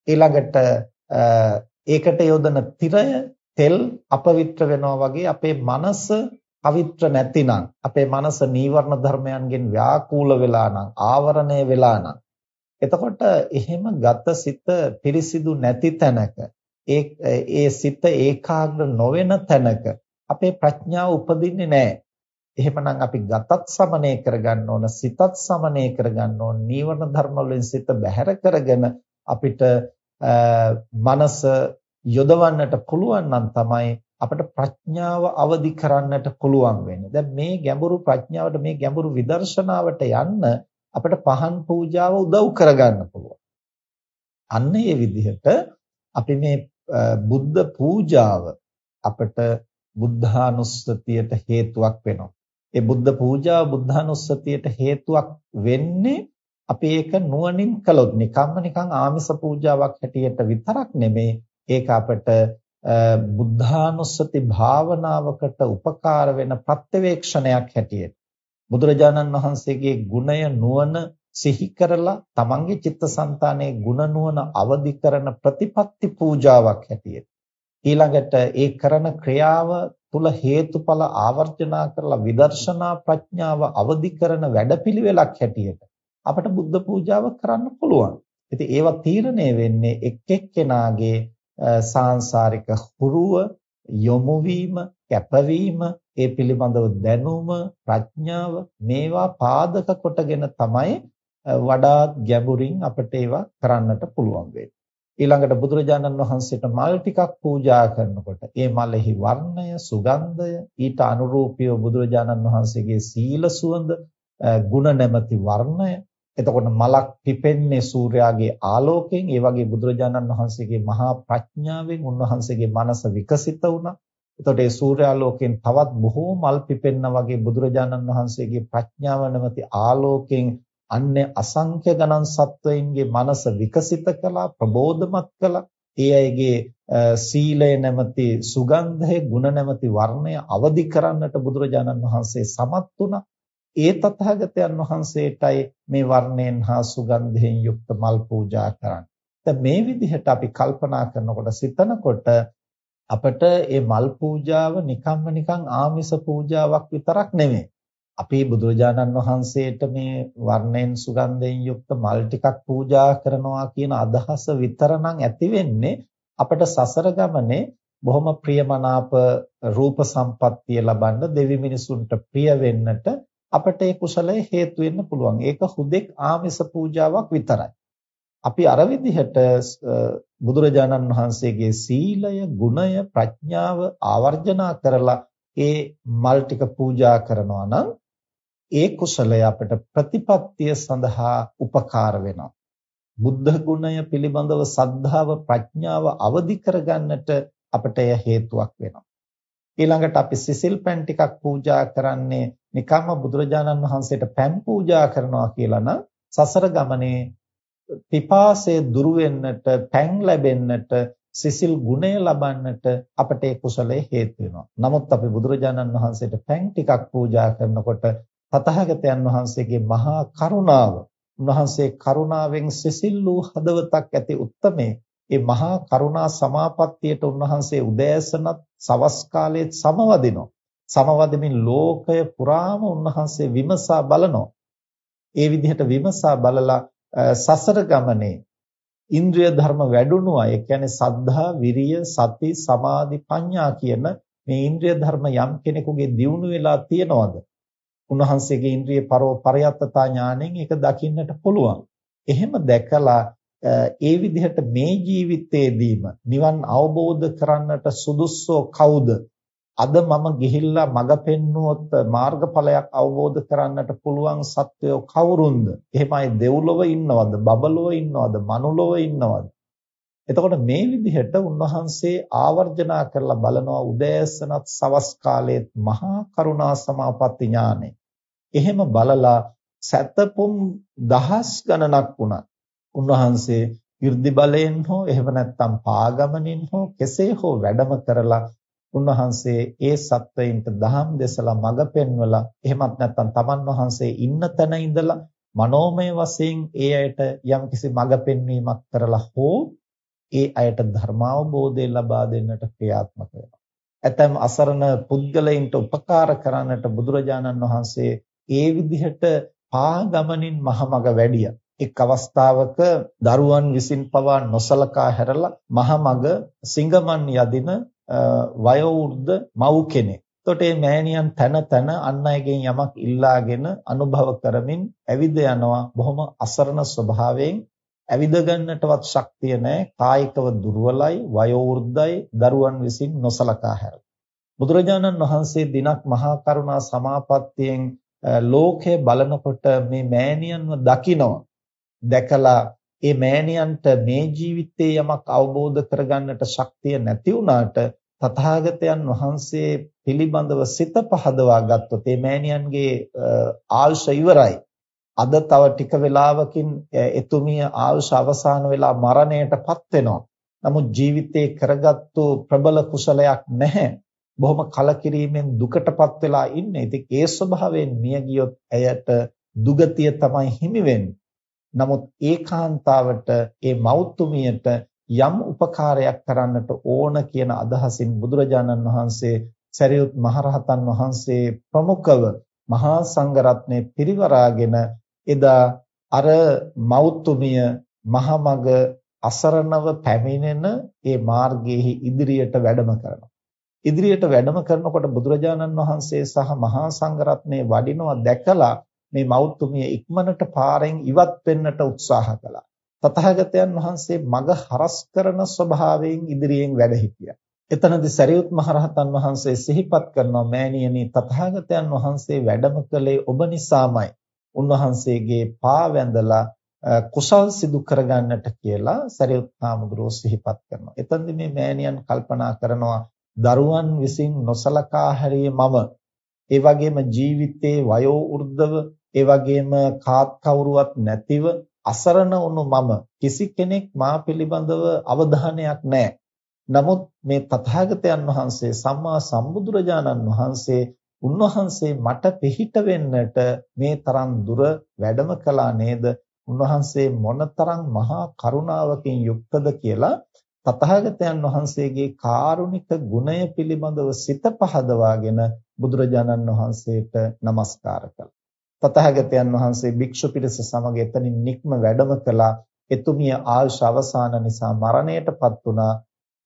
ඊළඟට ඒකට යොදන තිරය තෙල් අපවිත්‍ර වෙනවා වගේ අපේ මනස පවිත්‍ර නැතිනම් අපේ මනස නීවරණ ධර්මයන්ගෙන් ව්‍යාකූල වෙලා නම් ආවරණය වෙලා නම් එතකොට එහෙම ගත සිත පිරිසිදු නැති තැනක ඒ ඒ සිත ඒකාග්‍ර නොවන තැනක අපේ ප්‍රඥාව උපදින්නේ නැහැ. එහෙමනම් අපි ගතත් සමනය කරගන්න ඕන සිතත් සමනය කරගන්න ඕන නීවරණ ධර්ම වලින් සිත බැහැර කරගෙන අපිට මනස යොදවන්නට පුළුවන් නම් තමයි අපිට ප්‍රඥාව අවදි කරන්නට පුළුවන් වෙන්නේ. දැන් මේ ගැඹුරු ප්‍රඥාවට මේ ගැඹුරු විදර්ශනාවට යන්න අපිට පහන් පූජාව උදව් කරගන්න පුළුවන්. අන්න ඒ විදිහට අපි මේ බුද්ධ පූජාව අපිට බුද්ධානුස්සතියට හේතුවක් වෙනවා. ඒ බුද්ධ පූජාව බුද්ධානුස්සතියට හේතුවක් වෙන්නේ අපි ඒක නුවණින් කළොත් නිකම්ම නිකං ආමිස පූජාවක් හැටියට විතරක් නෙමේ ඒක අපිට බුද්ධානුස්සති භාවනාවකට උපකාර වෙන ප්‍රත්‍යවේක්ෂණයක් හැටියට බුදුරජාණන් වහන්සේගේ ගුණය නුවණ සිහි කරලා තමන්ගේ චිත්තසංතානයේ ගුණ නුවණ අවදි කරන ප්‍රතිපත්ති පූජාවක් හැටියට ඊළඟට ඒ කරන ක්‍රියාව තුල හේතුඵල ආවර්ජනා කරලා විදර්ශනා ප්‍රඥාව අවදි කරන වැඩපිළිවෙලක් හැටියට අපට බුද්ධ පූජාව කරන්න පුළුවන්. ඉතින් ඒවා තීරණය වෙන්නේ එක් එක්කෙනාගේ සාංශාරික හුරුව යොමු වීම කැපවීම ඒ පිළිබඳව දැනුම ප්‍රඥාව මේවා පාදක කොටගෙන තමයි වඩාත් ගැඹුරින් අපිට ඒවා කරන්නට පුළුවන් වෙන්නේ. ඊළඟට බුදුරජාණන් වහන්සේට මල් ටිකක් පූජා කරනකොට ඒ මලෙහි වර්ණය සුගන්ධය ඊට අනුරූපීව බුදුරජාණන් වහන්සේගේ සීල සුවඳ ගුණ නැමැති වර්ණය එතකොට මලක් පිපෙන්නේ සූර්යාගේ ආලෝකයෙන් ඒ වගේ බුදුරජාණන් වහන්සේගේ මහා ප්‍රඥාවෙන් උන්වහන්සේගේ මනස විකසිත වුණා. එතකොට ඒ සූර්යාලෝකයෙන් තවත් බොහෝ මල් පිපෙන්න වගේ බුදුරජාණන් වහන්සේගේ ප්‍රඥාව නැමැති ආලෝකයෙන් අන්‍ය අසංඛ්‍ය ගණන් සත්වයින්ගේ මනස විකසිත කළා ප්‍රබෝධමත් කළා. ඒ අයගේ සීලය නැමැති සුගන්ධය, ගුණ නැමැති වර්ණය අවදි කරන්නට බුදුරජාණන් වහන්සේ සමත් වුණා. ඒ තථාගතයන් වහන්සේටයි මේ වර්ණයෙන් හා සුගන්ධයෙන් යුක්ත මල් පූජා කරන්නේ. දැන් මේ විදිහට අපි කල්පනා කරනකොට සිතනකොට අපිට මේ මල් පූජාව නිකම්ම නිකං ආමිස පූජාවක් විතරක් නෙමෙයි. අපි බුදුරජාණන් වහන්සේට මේ වර්ණයෙන් සුගන්ධයෙන් යුක්ත මල් ටිකක් පූජා කරනවා කියන අදහස විතරනම් ඇති වෙන්නේ අපිට සසර ගමනේ බොහොම ප්‍රියමනාප රූප සම්පත්තිය ලබන්න දෙවි මිනිසුන්ට ප්‍රිය වෙන්නට අපට ඒ කුසලයේ හේතු වෙන්න පුළුවන්. ඒක හුදෙක් ආමිස පූජාවක් විතරයි. අපි අර විදිහට බුදුරජාණන් වහන්සේගේ සීලය, ගුණය, ප්‍රඥාව ආවර්ජනා කරලා ඒ මල් ටික පූජා කරනවා නම් ඒ කුසලය අපට ප්‍රතිපත්තිය සඳහා උපකාර වෙනවා. බුද්ධ ගුණය පිළිබඳව සද්ධාව ප්‍රඥාව අවදි කරගන්නට අපට එය හේතුවක් වෙනවා. ඊළඟට අපි සිසිල් පැන් ටිකක් පූජා කරන්නේ නිකම්ම බුදුරජාණන් වහන්සේට පැන් පූජා කරනවා කියලා නම් සසර ගමනේ පිපාසය දුරු වෙන්නට පැන් ලැබෙන්නට සිසිල් ගුණය ලබන්නට අපට ඒ කුසලයේ හේතු වෙනවා. නමුත් අපි බුදුරජාණන් වහන්සේට පැන් ටිකක් පූජා කරනකොට තථාගතයන් වහන්සේගේ මහා කරුණාව උන්වහන්සේ කරුණාවෙන් සිසිල් වූ හදවතක් ඇති උත්තමේ ඒ මහා කරුණා සමාපත්තියට උන්වහන්සේ උදෑසනත් සවස් කාලයේත් සමවදිනවා. සමවදමින් ලෝකය පුරාම උන්වහන්සේ විමසා බලනවා. ඒ විදිහට විමසා බලලා සසර ගමනේ ඉන්ද්‍රිය ධර්ම වැඩුණු අය කියන්නේ සද්ධා, විරිය, සති, සමාධි, ප්‍රඥා කියන මේ ඉන්ද්‍රිය ධර්ම යම් කෙනෙකුගේ දියුණු වෙලා තියනවද? උන්වහන්සේගේ ඉන්ද්‍රිය පරෝ පරයත්තතා ඥාණයෙන් ඒක දකින්නට පුළුවන්. එහෙම දැකලා ඒ විදිහට මේ ජීවිතයේදීම නිවන් අවබෝධ කරන්නට සුදුස්සෝ කවුද? අද මම ගිහිල්ලා මඟ පෙන්නුවොත් මාර්ගඵලයක් අවබෝධ කරන්නට පුළුවන් සත්වයෝ කවුරුන්ද? එහෙමයි දෙව්ලොව ඉන්නවද? බබලොව ඉන්නවද? මනුලොව ඉන්නවද? එතකොට මේ විදිහට උන්වහන්සේ ආවර්ජනා කරලා බලනවා උදෑසනත් සවස් කාලයේත් මහා කරුණා සමාපatti ඥානෙ. එහෙම බලලා සතපොම් දහස් ගණනක් වුණා. උන්වහන්සේ 이르දි බලයෙන් හෝ එහෙම නැත්නම් පාගමනින් හෝ කෙසේ හෝ වැඩම කරලා උන්වහන්සේ ඒ සත්වයින්ට දහම් දෙසලා මඟ පෙන්වලා එහෙමත් නැත්නම් තමන් වහන්සේ ඉන්න තැන ඉඳලා මනෝමය වශයෙන් ඒ අයට යම්කිසි මඟ පෙන්වීමක් කරලා හෝ ඒ අයට ධර්මාවබෝධය ලබා දෙන්නට ක්‍රියාත්මක වෙනවා. ඇතැම් අසරණ පුද්ගලයින්ට උපකාර කරන්නට බුදුරජාණන් වහන්සේ ඒ විදිහට පාගමනින් මහමග වැඩියා. එක් අවස්ථාවක දරුවන් විසින් පවා නොසලකා හැරලා මහමග සිංගමන් යදින වයෝවෘද්ධ මව් කෙනෙක්. එතකොට මේ මෑණියන් තන තන අන් අයගෙන් යමක් ඉල්ලාගෙන අනුභව කරමින් ඇවිද යනවා බොහොම අසරණ ස්වභාවයෙන් ඇවිද ගන්නටවත් ශක්තිය නැහැ කායිකව දුර්වලයි වයෝවෘද්ධයි දරුවන් විසින් නොසලකා හැර. බුදුරජාණන් වහන්සේ දිනක් මහා කරුණා සමාපත්තියෙන් ලෝකය බලනකොට මේ මෑණියන්ව දකිනවා දැකලා ඒ මෑණියන්ට මේ ජීවිතයේ යමක් අවබෝධ කරගන්නට ශක්තිය නැති වුණාට තථාගතයන් වහන්සේ පිළිබඳව සිත පහදවා ගත්තොත් ඒ මෑණියන්ගේ ආයුෂ ඉවරයි. අද තව ටික වෙලාවකින් එතුමිය ආයුෂ අවසන් වෙලා මරණයටපත් වෙනවා. නමුත් ජීවිතේ කරගත්තු ප්‍රබල කුසලයක් නැහැ. බොහොම කලකිරීමෙන් දුකටපත් වෙලා ඉන්නේ. ඉතින් ඒ ස්වභාවයෙන් මිය ගියොත් ඇයට දුගතිය තමයි හිමි වෙන්නේ. නමුත් ඒකාන්තාවට ඒ මෞතුමියට යම් උපකාරයක් කරන්නට ඕන කියන අදහසින් බුදුරජාණන් වහන්සේ සරියුත් මහරහතන් වහන්සේ ප්‍රමුඛව මහා සංඝරත්නය පිරිවරාගෙන එදා අර මෞතුමිය මහමග අසරණව පැමිණෙන ඒ මාර්ගයේ ඉදිරියට වැඩම කරනවා. ඉදිරියට වැඩම කරනකොට බුදුරජාණන් වහන්සේ සහ මහා සංඝරත්නය වඩිනවා දැකලා මේ මෞතුමිය ඉක්මනට පාරෙන් ඉවත් වෙන්නට උත්සාහ කළා. තථාගතයන් වහන්සේ මග හරස් කරන ස්වභාවයෙන් ඉදිරියෙන් වැඩ හිටියා. එතනදී සරියුත් මහරහතන් වහන්සේ සිහිපත් කරනවා මෑණියනි තථාගතයන් වහන්සේ වැඩම කළේ ඔබ නිසාමයි. උන්වහන්සේගේ පා වැඳලා කුසල් සිදු කරගන්නට කියලා සරියුත් හාමුදුරුවෝ සිහිපත් කරනවා. එතනදී මේ මෑණියන් කල්පනා කරනවා දරුවන් විසින් නොසලකා හැරියේ මම ඒ වගේම ජීවිතේ වයෝ උර්ධව ඒ වගේම කාත් කවුරුවත් නැතිව අසරණ වුණු මම කිසි කෙනෙක් මා පිළිබඳව අවධානයක් නැහැ. නමුත් මේ තථාගතයන් වහන්සේ සම්මා සම්බුදුරජාණන් වහන්සේ උන්වහන්සේ මට පිහිට වෙන්නට මේ තරම් දුර වැඩම කළා නේද? උන්වහන්සේ මොනතරම් මහා කරුණාවකින් යුක්තද කියලා තථාගතයන් වහන්සේගේ කාරුණික ගුණය පිළිබඳව සිත පහදවාගෙන බුදුරජාණන් වහන්සේට নমස්කාර කළා. තථාගතයන් වහන්සේ භික්ෂු පිරිස සමග එතනින් නික්ම වැඩම කළා. එතුමිය ආයුෂ අවසාන නිසා මරණයටපත් වුණා.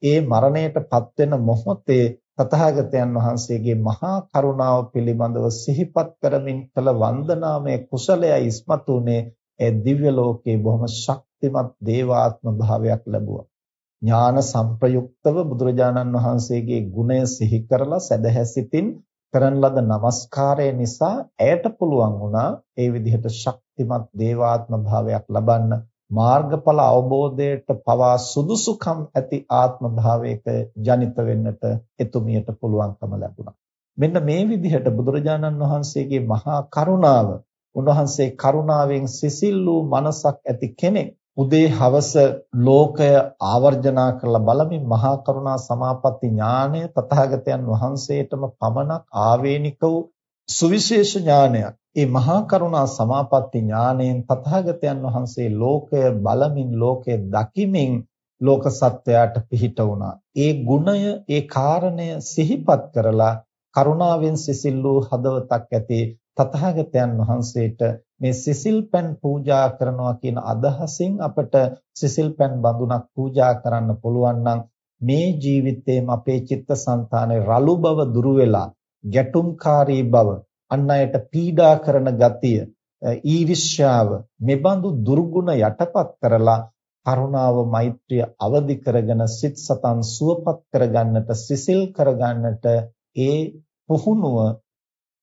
ඒ මරණයටපත් වෙන මොහොතේ තථාගතයන් වහන්සේගේ මහා කරුණාව පිළිබඳව සිහිපත් කරමින් කළ වන්දනාමය කුසලයයි ඉස්මතු වුනේ ඒ දිව්‍ය ලෝකයේ බොහොම ශක්තිමත් දේවාත්ම භාවයක් ලැබුවා. ඥාන සංප්‍රයුක්තව බුදුරජාණන් වහන්සේගේ ගුණය සිහි කරලා සදහැසිතින් කරන ලද নমස්කාරය නිසා ඇයට පුළුවන් වුණා ඒ විදිහට ශක්තිමත් දේවාත්ම භාවයක් ලබන්න මාර්ගඵල අවබෝධයට පවා සුදුසුකම් ඇති ආත්ම භාවයක ජනිත වෙන්නට එතුමියට පුළුවන්කම ලැබුණා. මෙන්න මේ විදිහට බුදුරජාණන් වහන්සේගේ මහා කරුණාව උන්වහන්සේ කරුණාවෙන් සිසිල් වූ මනසක් ඇති කෙනෙක් උදේ හවස ලෝකය ආවර්ජනා කරලා බලමින් මහා කරුණා සමාපatti ඥානය තථාගතයන් වහන්සේටම පමණක් ආවේනික වූ සුවිශේෂ ඥානයක්. ඒ මහා කරුණා සමාපatti ඥාණයෙන් තථාගතයන් වහන්සේ ලෝකය බලමින් ලෝකය දකිමින් ලෝක සත්වයාට පිහිට වුණා. ඒ ගුණය, ඒ කාරණය සිහිපත් කරලා කරුණාවෙන් සිසිල් වූ හදවතක් ඇති තථාගතයන් වහන්සේට මේ සිසිල් පැන් පූජා කරනවා කියන අදහසින් අපට සිසිල් පැන් බඳුනක් පූජා කරන්න පුළුවන් නම් මේ ජීවිතේම අපේ චිත්තසංතානයේ රළු බව දුරු වෙලා ගැටුම්කාරී බව අන් අයට පීඩා කරන ගතිය ඊර්ෂ්‍යාව මෙබඳු දුර්ගුණ යටපත් කරලා කරුණාව මෛත්‍රිය අවදි කරගෙන සිත් සතන් සුවපත් කරගන්නට සිසිල් කරගන්නට ඒ පුහුණුව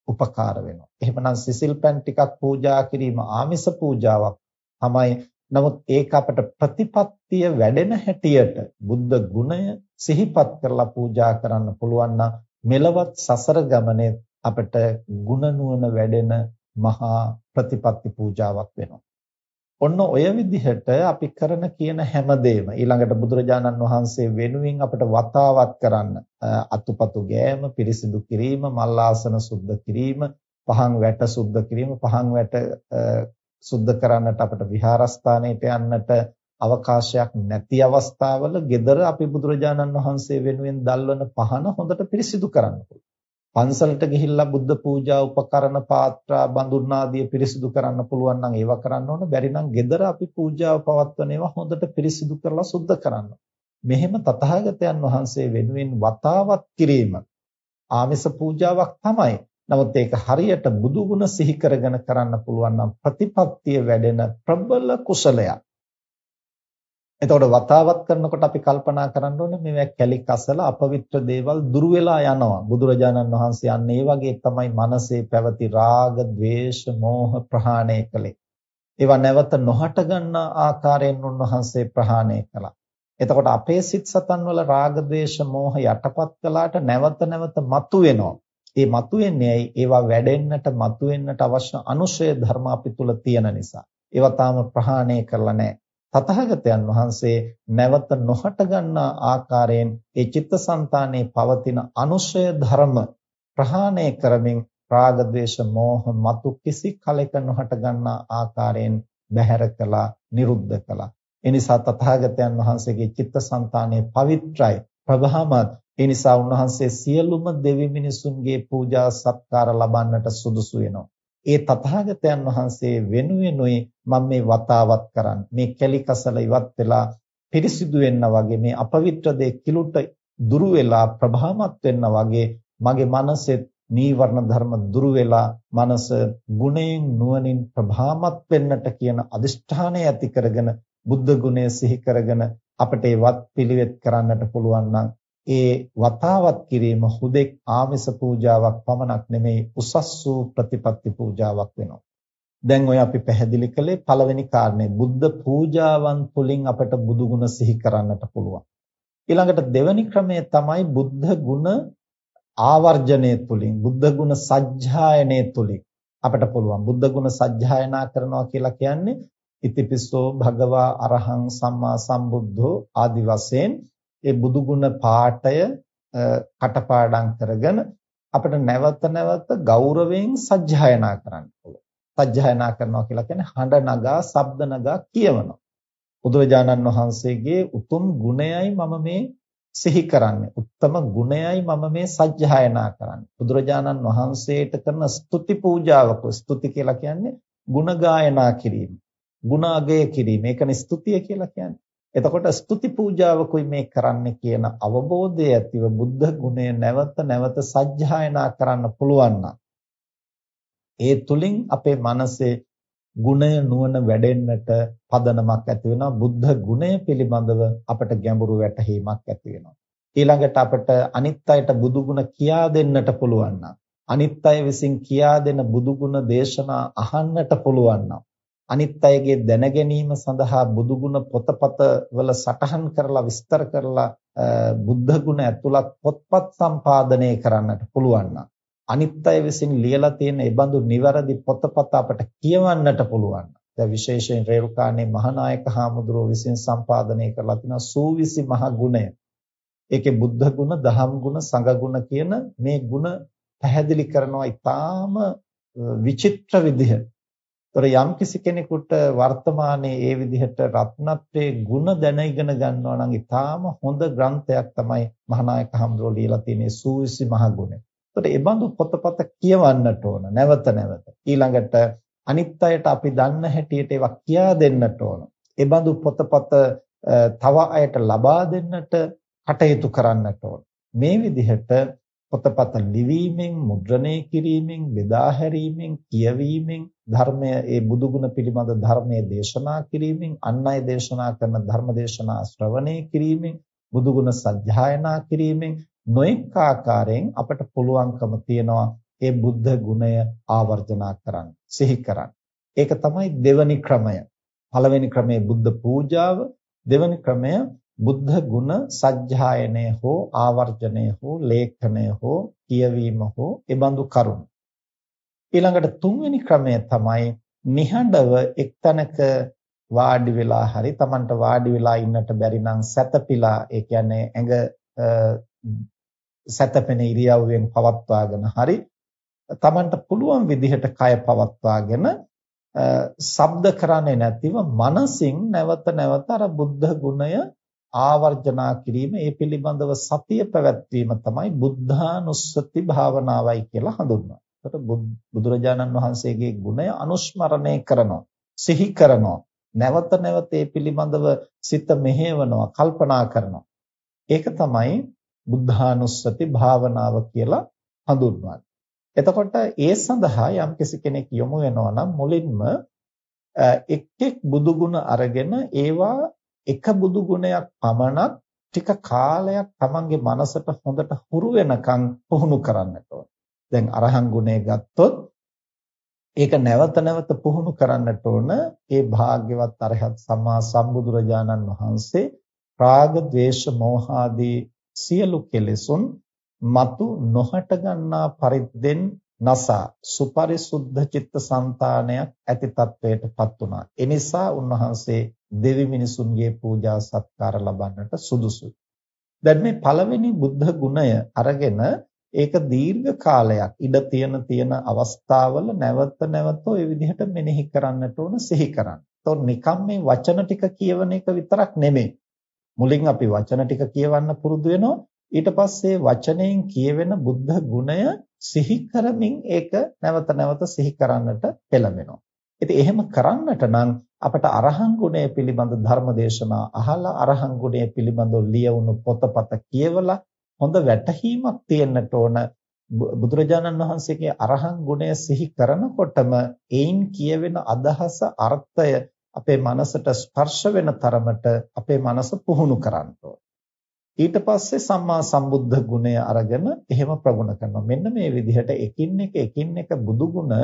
උපකාර වෙනවා. එහෙමනම් සිසිල් පැන් ටිකක් පූජා කිරීම ආමිස පූජාවක් තමයි. නමුත් ඒක අපට ප්‍රතිපත්තිය වැඩෙන හැටියට බුද්ධ ගුණය සිහිපත් කරලා පූජා කරන්න පුළුවන් නම් මෙලවත් සසර ගමනේ අපට ගුණ නුවණ වැඩෙන මහා ප්‍රතිපත්ති පූජාවක් වෙනවා. ඔන්න ඔය විදිහට අපි කරන කියන හැමදේම ඊළඟට බුදුරජාණන් වහන්සේ වෙනුවෙන් අපිට වතාවත් කරන්න අතුපතු ගෑම පිරිසිදු කිරීම මල් ආසන සුද්ධ කිරීම පහන් වැට සුද්ධ කිරීම පහන් වැට සුද්ධ කරන්නට අපිට විහාරස්ථානයට යන්නට අවකාශයක් නැති අවස්ථාවල gedara අපි බුදුරජාණන් වහන්සේ වෙනුවෙන් දල්වන පහන හොඳට පිරිසිදු කරන්න පන්සලට ගිහිල්ලා බුද්ධ පූජා උපකරණ පාත්‍රා බඳුන් ආදිය පිරිසිදු කරන්න පුළුවන් නම් ඒවා කරන්න ඕන බැරි නම් gedara අපි පූජාව පවත්වන ඒවා හොඳට පිරිසිදු කරලා සුද්ධ කරන්න. මෙහෙම තථාගතයන් වහන්සේ වෙනුවෙන් වතාවත් කිරීම ආමිස පූජාවක් තමයි. නමුත් ඒක හරියට බුදු ගුණ සිහි කරගෙන කරන්න පුළුවන් නම් ප්‍රතිපත්තිය වැඩෙන ප්‍රබල කුසලයක්. එතකොට වතාවත් කරනකොට අපි කල්පනා කරන්න ඕනේ මේවා කැලි කසල අපවිත්‍ර දේවල් දුරු වෙලා යනවා. බුදුරජාණන් වහන්සේ අන්න ඒ වගේ තමයි මනසේ පැවති රාග, ద్వේෂ, මෝහ ප්‍රහාණය කළේ. ඒවා නැවත නොහට ගන්නා ආකාරයෙන් උන්වහන්සේ ප්‍රහාණය කළා. එතකොට අපේ සිත් සතන් වල රාග, ద్వේෂ, මෝහ යටපත් කළාට නැවත නැවත මතුවෙනවා. ඒ මතුවෙන්නේ ඇයි? ඒවා වැඩෙන්නට මතුවෙන්නට අවශ්‍ය අනුශය ධර්ම අපි තුල තියෙන නිසා. ඒවා තාම ප්‍රහාණය කරලා නැහැ. තථාගතයන් වහන්සේ නැවත නොහට ගන්නා ආකාරයෙන් ඒ චිත්තසංතානයේ පවතින අනුශය ධර්ම ප්‍රහාණය කරමින් රාග ద్వේෂ මෝහ මතු කිසි කලෙක නොහට ගන්නා ආකාරයෙන් බැහැර කළා නිරුද්ධ කළා ඒ නිසා තථාගතයන් වහන්සේගේ චිත්තසංතානයේ පවිත්‍රායි ප්‍රභාමත් ඒ නිසා උන්වහන්සේ සියලුම දෙවි මිනිසුන්ගේ පූජා සත්කාර ලබන්නට සුදුසු වෙනවා ඒ තථාගතයන් වහන්සේ වෙනුවෙනුයි මම මේ වතාවත් කරන්නේ. මේ කැලි කසල ඉවත් වෙලා පිරිසිදු වෙන්න වගේ මේ අපවිත්‍ර දේ කිලුට දුරු වෙලා ප්‍රභාමත් වෙන්න වගේ මගේ මනසෙත් නීවරණ ධර්ම දුරු වෙලා මනස ගුණයෙන් නුවණින් ප්‍රභාමත් වෙන්නට කියන අදිෂ්ඨානය ඇති කරගෙන බුද්ධ ගුණය සිහි කරගෙන අපිට ඒවත් පිළිවෙත් කරන්නට පුළුවන් නම් ඒ වතාවත් කිරීම හුදෙක් ආමිස පූජාවක් පමණක් නෙමෙයි උසස් වූ ප්‍රතිපත්ති පූජාවක් වෙනවා. දැන් ඔය අපි පැහැදිලි කළේ පළවෙනි කාරණේ බුද්ධ පූජාවන් තුළින් අපට බුදු ගුණ සිහි කරන්නට පුළුවන්. ඊළඟට දෙවෙනි ක්‍රමය තමයි බුද්ධ ගුණ ආවර්ජනය තුළින් බුද්ධ ගුණ සජ්ජායනය තුළින් අපට පුළුවන් බුද්ධ ගුණ සජ්ජායනා කරනවා කියලා කියන්නේ ඉතිපිසෝ භගවා අරහං සම්මා සම්බුද්ධෝ ආදි වශයෙන් ඒ බුදු ගුණ පාඨය කටපාඩම් කරගෙන අපිට නැවත නැවත ගෞරවයෙන් සජ්ජායනා කරන්න පුළුවන්. සජ්ජායනා කරනවා කියලා කියන්නේ හඬ නගා, ශබ්ද නගා කියවනවා. බුදුරජාණන් වහන්සේගේ උතුම් ගුණයයි මම මේ සිහි කරන්නේ. උත්තම ගුණයයි මම මේ සජ්ජායනා කරන්නේ. බුදුරජාණන් වහන්සේට කරන ස්තුති පූජාවක ස්තුති කියලා කියන්නේ ගුණ ගායනා කිරීම. ගුණාගය කිරීම. ඒකනේ ස්තුතිය කියලා කියන්නේ. එතකොට ස්තුති පූජාවකුයි මේ කරන්න කියන අවබෝධය ඇතිව බුද්ධ ගුණය නැවත නැවත සජ්ජායනා කරන්න පුළුවන් ඒ තුලින් අපේ මනසේ ගුණය නුවණ වැඩෙන්නට පදනමක් ඇති වෙනවා. බුද්ධ ගුණය පිළිබඳව අපට ගැඹුරු වැටහීමක් ඇති වෙනවා. ඊළඟට අපට අනිත් අයට බුදු ගුණ කියා දෙන්නට පුළුවන් නම් අනිත් අය විසින් කියා දෙන බුදු ගුණ දේශනා අහන්නට පුළුවන් නම් අනිත් අයගේ දැන ගැනීම සඳහා බුදු ගුණ පොතපත වල සටහන් කරලා විස්තර කරලා බුද්ධ ගුණ ඇතුළත් පොත්පත් සම්පාදනය කරන්නට පුළුවන් නම් අනිත් අය විසින් ලියලා තියෙන ඒ බඳු නිවැරදි පොතපත අපට කියවන්නට පුළුවන්. දැන් විශේෂයෙන් රේරුකාණේ මහානායක හාමුදුරුව විසින් සම්පාදනය කරලා තියෙන සූවිසි මහ ගුණය. ඒකේ බුද්ධ ගුණ, දහම් ගුණ, සංඝ ගුණ කියන මේ ගුණ පැහැදිලි කරනවා ඊටාම විචිත්‍ර විදිහ. ତොර යම් කිසි කෙනෙකුට වර්තමානයේ ඒ විදිහට රත්නත්‍රයේ ගුණ දැන ඉගෙන ගන්නවා නම් ඊටාම හොඳ ග්‍රන්ථයක් තමයි මහානායක හඳුරෝ ලියලා තියෙන සූවිසි මහ ගුණය. ඒකට ඒ බඳු පොතපත කියවන්නට ඕන නැවත නැවත. ඊළඟට අනිත් අයට අපි දන්න හැටියට ඒවා කියා දෙන්නට ඕන. ඒ බඳු පොතපත තව අයට ලබා දෙන්නට කටයුතු කරන්නට ඕන. මේ විදිහට පොතපත ලිවීමෙන්, මුද්‍රණය කිරීමෙන්, බෙදා හැරීමෙන්, කියවීමෙන්, ධර්මය ඒ බුදුගුණ පිළිබඳ ධර්මයේ දේශනා කිරීමෙන්, අන් අය දේශනා කරන ධර්ම දේශනා ශ්‍රවණය කිරීමෙන්, බුදුගුණ සජ්ජායනා කිරීමෙන් නොඑක ආකාරයෙන් අපට පුළුවන්කම තියනවා ඒ බුද්ධ ගුණය ආවර්ජනා කරන්න සිහි කරන්න. ඒක තමයි දෙවනි ක්‍රමය. පළවෙනි ක්‍රමය බුද්ධ පූජාව, දෙවනි ක්‍රමය බුද්ධ ගුණ සජ්ජායනය හෝ ආවර්ජනය හෝ ලේඛනය හෝ කියවීම හෝ ඒබඳු කරුණු. ඊළඟට තුන්වෙනි ක්‍රමය තමයි නිහඬව එක්තැනක වාඩි වෙලා හරි Tamanට වාඩි වෙලා ඉන්නට බැරි නම් සැතපීලා ඒ කියන්නේ ඇඟ සැතපෙන ඉරියව්වෙන් පවත්වාගෙන හරි තමන්ට පුළුවන් විදිහට කය පවත්වාගෙන ශබ්ද කරන්නේ නැතිව මනසින් නැවත නැවත අර බුද්ධ ගුණය ආවර්ජනා කිරීම ඒ පිළිබඳව සතිය පැවැත්වීම තමයි බුද්ධානුස්සති භාවනාවයි කියලා හඳුන්වනවා. එතකොට බුදුරජාණන් වහන්සේගේ ගුණය අනුස්මරණය කරනවා, සිහි කරනවා, නැවත නැවත ඒ පිළිබඳව සිත මෙහෙවනවා, කල්පනා කරනවා. ඒක තමයි බුද්ධානුස්සති භාවනාව කියලා හඳුන්වන්නේ. එතකොට ඒ සඳහා යම් කෙනෙක් යොමු වෙනවා නම් මුලින්ම එක් එක් බුදු ගුණ අරගෙන ඒවා එක බුදු ගුණයක් පමණක් ටික කාලයක් තමන්ගේ මනසට හොඳට හුරු වෙනකන් පුහුණු කරන්නට ඕන. දැන් අරහන් ගුණය ගත්තොත් ඒක නැවත නැවත පුහුණු කරන්නට ඕන. ඒ භාග්‍යවත් අරහත් සම්මා සම්බුදුරජාණන් වහන්සේ රාග, ද්වේෂ, මෝහ ආදී සියලු කෙලෙසුන් మතු නොහට ගන්නා පරිද්දෙන් නසා සුපරිසුද්ධ චිත්ත સંතානයක් ඇති තත්වයටපත් වුණා. ඒ නිසා උන්වහන්සේ දෙවි මිනිසුන්ගේ පූජා සත්කාර ලබන්නට සුදුසුයි. දැන් මේ පළවෙනි බුද්ධ ගුණය අරගෙන ඒක දීර්ඝ කාලයක් ඉඩ තියෙන තියෙන අවස්ථාවල නැවත නැවත ওই විදිහට මෙනෙහි කරන්නට ඕන සිහි කරන්න. ඒතොර නිකම් මේ වචන ටික කියවන එක විතරක් නෙමෙයි. මුලින් අපි වචන ටික කියවන්න පුරුදු වෙනවා ඊට පස්සේ වචනයෙන් කියවෙන බුද්ධ ගුණය සිහි කරමින් ඒක නැවත නැවත සිහි කරන්නට පෙළඹෙනවා. ඉතින් එහෙම කරන්නට නම් අපට අරහං ගුණය පිළිබඳ ධර්ම දේශනා අහලා අරහං ගුණය පිළිබඳව ලියවුණු පොතපත කියවලා හොඳ වැටහීමක් තියෙන්නට ඕන බුදුරජාණන් වහන්සේගේ අරහං ගුණය සිහි කරනකොටම ඒයින් කියවෙන අදහස අර්ථය අපේ මනසට ස්පර්ශ වෙන තරමට අපේ මනස පුහුණු කරන්න ඊට පස්සේ සම්මා සම්බුද්ධ ගුණය අරගෙන එහෙම ප්‍රගුණ කරනවා. මෙන්න මේ විදිහට එකින් එක එකින් එක බුදු ගුණ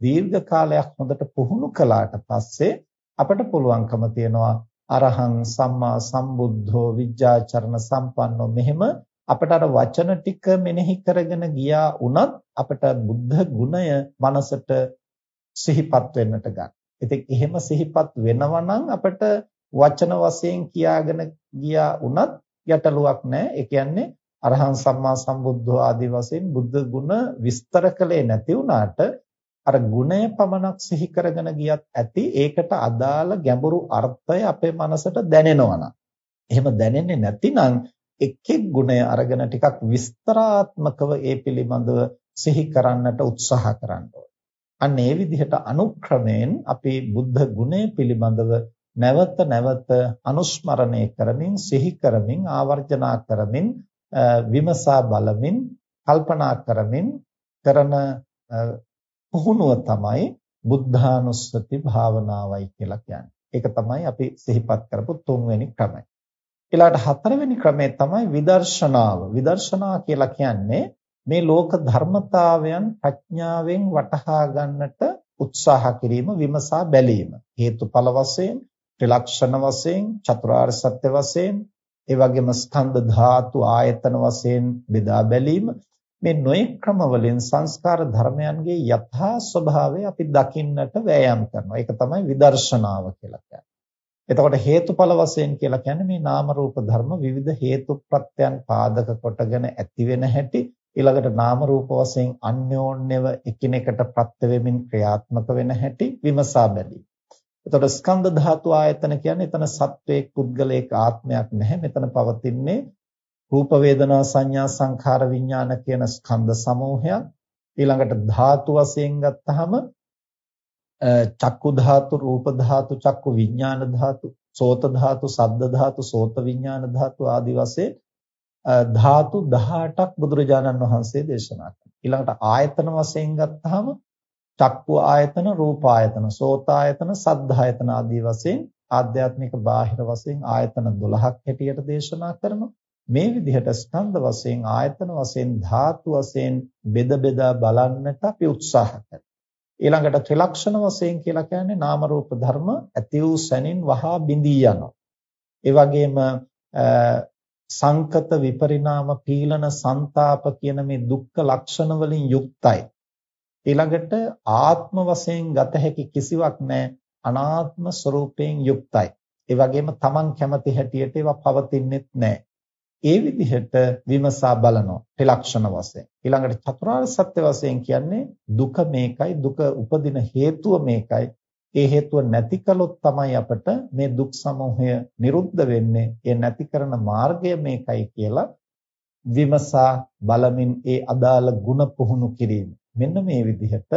දීර්ඝ කාලයක් හොඳට පුහුණු කළාට පස්සේ අපට පුළුවන්කම තියනවා අරහං සම්මා සම්බුද්ධෝ විජ්ජාචරණ සම්පන්නෝ මෙහෙම අපට අර වචන ටික මෙනෙහි කරගෙන ගියා වුණත් අපට බුද්ධ ගුණය මනසට සිහිපත් වෙන්නට ගන්න. ඉතින් එහෙම සිහිපත් වෙනවා නම් අපිට වචන වශයෙන් කියාගෙන ගියා වුණත් ගැටලුවක් නැහැ. ඒ කියන්නේ අරහං සම්මා සම්බුද්ධෝ ආදී වශයෙන් බුද්ධ ගුණ විස්තර කළේ නැති වුණාට අර ගුණය පමණක් සිහි කරගෙන ගියත් ඇති ඒකට අදාළ ගැඹුරු අර්ථය අපේ මනසට දැනෙනවා නම් එහෙම දැනෙන්නේ නැතිනම් එක් එක් ගුණය අරගෙන ටිකක් විස්තරාත්මකව ඒ පිළිබඳව සිහි කරන්නට උත්සාහ කරන්න අන්න ඒ විදිහට අනුක්‍රමයෙන් අපි බුද්ධ ගුණය පිළිබඳව නැවත නැවත අනුස්මරණය කරමින් සිහි කරමින් ආවර්ජනා කරමින් විමසා බලමින් කල්පනා කරමින් කරන පුහුණුව තමයි බුද්ධානුස්සති භාවනාවයි කියලා කියන්නේ. ඒක තමයි අපි සිහිපත් කරපු තුන්වෙනි ක්‍රමය. ඊළඟට හතරවෙනි ක්‍රමය තමයි විදර්ශනාව. විදර්ශනා කියලා කියන්නේ මේ ලෝක ධර්මතාවයන් ප්‍රඥාවෙන් වටහා ගන්නට උත්සාහ කිරීම විමසා බැලීම. හේතුඵල වශයෙන්, ත්‍රිලක්ෂණ වශයෙන්, චතුරාර්ය සත්‍ය වශයෙන්, ඒ වගේම ස්කන්ධ ධාතු ආයතන වශයෙන් බෙදා බැලීම මේ නොයෙක් ක්‍රම වලින් සංස්කාර ධර්මයන්ගේ යථා ස්වභාවය අපි දකින්නට වෑයම් කරනවා. ඒක තමයි විදර්ශනාව කියලා කියන්නේ. එතකොට හේතුඵල වශයෙන් කියලා කියන්නේ මේ නාම රූප ධර්ම විවිධ හේතු ප්‍රත්‍යයන් පාදක කොටගෙන ඇති වෙන හැටි ඊළඟට නාම රූප වශයෙන් අන්‍යෝන්‍යව එකිනෙකට ප්‍රත්‍ය වෙමින් ක්‍රියාත්මක වෙන හැටි විමසා බැලීම. එතකොට ස්කන්ධ ධාතු ආයතන කියන්නේ එතන සත්වයක් පුද්ගලයක ආත්මයක් නැහැ. මෙතන පවතින්නේ රූප වේදනා සංඥා සංඛාර විඥාන කියන ස්කන්ධ සමූහයක් ඊළඟට ධාතු වශයෙන් ගත්තහම චක්කු ධාතු රූප ධාතු චක්කු විඥාන ධාතු සෝත ධාතු සද්ද ධාතු සෝත විඥාන ධාතු ආදි වශයෙන් ධාතු 18ක් බුදුරජාණන් වහන්සේ දේශනා කළා ඊළඟට ආයතන වශයෙන් ගත්තහම චක්කු ආයතන රූප ආයතන සෝත ආයතන සද්ද ආයතන ආදී වශයෙන් ආධ්‍යාත්මික බාහිර වශයෙන් ආයතන 12ක් හැටියට දේශනා කරනවා මේ විදිහට ස්කන්ධ වශයෙන් ආයතන වශයෙන් ධාතු වශයෙන් බෙද බෙදා බලන්නට අපි උත්සාහ කරනවා. ඊළඟට ත්‍රිලක්ෂණ වශයෙන් කියලා කියන්නේ නාම රූප ධර්ම ඇති වූ සැනින් වහා බිඳී යනවා. ඒ වගේම සංකත විපරිණාම පීලන ਸੰతాප කියන මේ දුක්ඛ ලක්ෂණ වලින් යුක්තයි. ඊළඟට ආත්ම වශයෙන් ගත හැකි කිසිවක් නැහැ. අනාත්ම ස්වરૂපයෙන් යුක්තයි. ඒ වගේම තමන් කැමති හැටියට ඒවා පවතින්නේත් නැහැ. ඒ විදිහට විමසා බලනවා ත්‍රිලක්ෂණ වශයෙන්. ඊළඟට චතුරාර්ය සත්‍ය වශයෙන් කියන්නේ දුක මේකයි දුක උපදින හේතුව මේකයි. ඒ හේතුව නැති කළොත් තමයි අපට මේ දුක් සමූහය නිරුද්ධ වෙන්නේ. ඒ නැති කරන මාර්ගය මේකයි කියලා විමසා බලමින් ඒ අදාළ ಗುಣ පුහුණු කිරීම. මෙන්න මේ විදිහට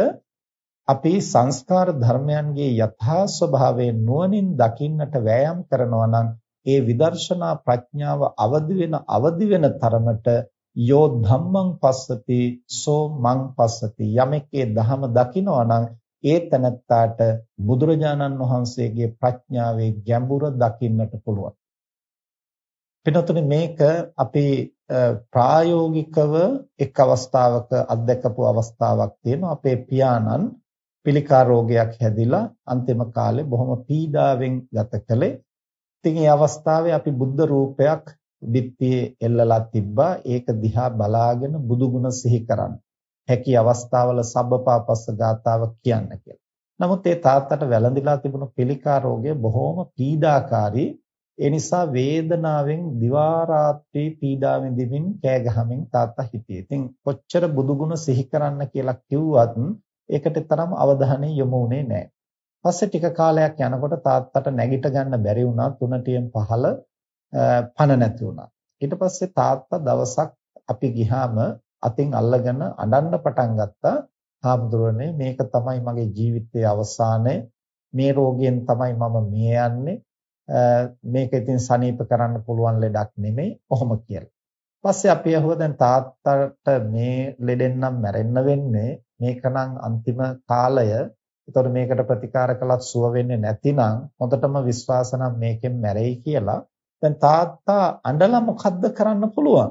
අපි සංස්කාර ධර්මයන්ගේ යථා ස්වභාවය නුවණින් දකින්නට වෑයම් කරනවා නම් ඒ විදර්ශනා ප්‍රඥාව අවදි වෙන අවදි වෙන තරමට යෝ ධම්මං පස්සති සෝ මං පස්සති යමෙක්ගේ ධහම දකිනවා නම් ඒ තනත්තාට බුදුරජාණන් වහන්සේගේ ප්‍රඥාවේ ගැඹුර දකින්නට පුළුවන්. පිටුතුනේ මේක අපි ප්‍රායෝගිකව එක් අවස්ථාවක අත්දකපු අවස්ථාවක් තියෙනවා අපේ පියාණන් පිළිකා රෝගයක් හැදිලා අන්තිම කාලේ බොහොම පීඩාවෙන් ගත කළේ ඉතින් මේ අවස්ථාවේ අපි බුද්ධ රූපයක් බිත්තියේ එල්ලලා තිබ්බා. ඒක දිහා බලාගෙන බුදු ගුණ සිහි කරන්න. හැකි අවස්ථාවල සබ්බපාපස්ස ගාතාව කියන්න කියලා. නමුත් ඒ තාත්තට වැළඳිලා තිබුණු පිළිකා රෝගය බොහොම පීඩාකාරී. ඒ නිසා වේදනාවෙන් දිවා රාත්‍රී පීඩා විඳින්මින් කෑ ගහමින් තාත්තා හිටියේ. ඉතින් කොච්චර බුදු ගුණ සිහි කරන්න කියලා කිව්වත් ඒකට තරම් අවධානය යොමු වුණේ නැහැ. පස්සේ ටික කාලයක් යනකොට තාත්තට නැගිට ගන්න බැරි වුණා තුනටියෙන් පහළ පණ නැති වුණා. ඊට පස්සේ තාත්තා දවසක් අපි ගිහාම අතින් අල්ලගෙන අඬන්න පටන් ගත්තා. "හාමුදුරනේ මේක තමයි මගේ ජීවිතයේ අවසානය. මේ රෝගයෙන් තමයි මම මිය යන්නේ. මේක ඉතින් සනීප කරන්න පුළුවන් ලෙඩක් නෙමෙයි." කොහොම කියලා. පස්සේ අපි අහුවා දැන් තාත්තට මේ ලෙඩෙන් නම් මැරෙන්න වෙන්නේ මේකනම් අන්තිම කාලය එතකොට මේකට ප්‍රතිකාර කළත් සුව වෙන්නේ නැතිනම් හොඳටම විශ්වාස නම් මේකෙන් මැරෙයි කියලා. දැන් තාත්තා අඬලා මොකද්ද කරන්න පුළුවන්?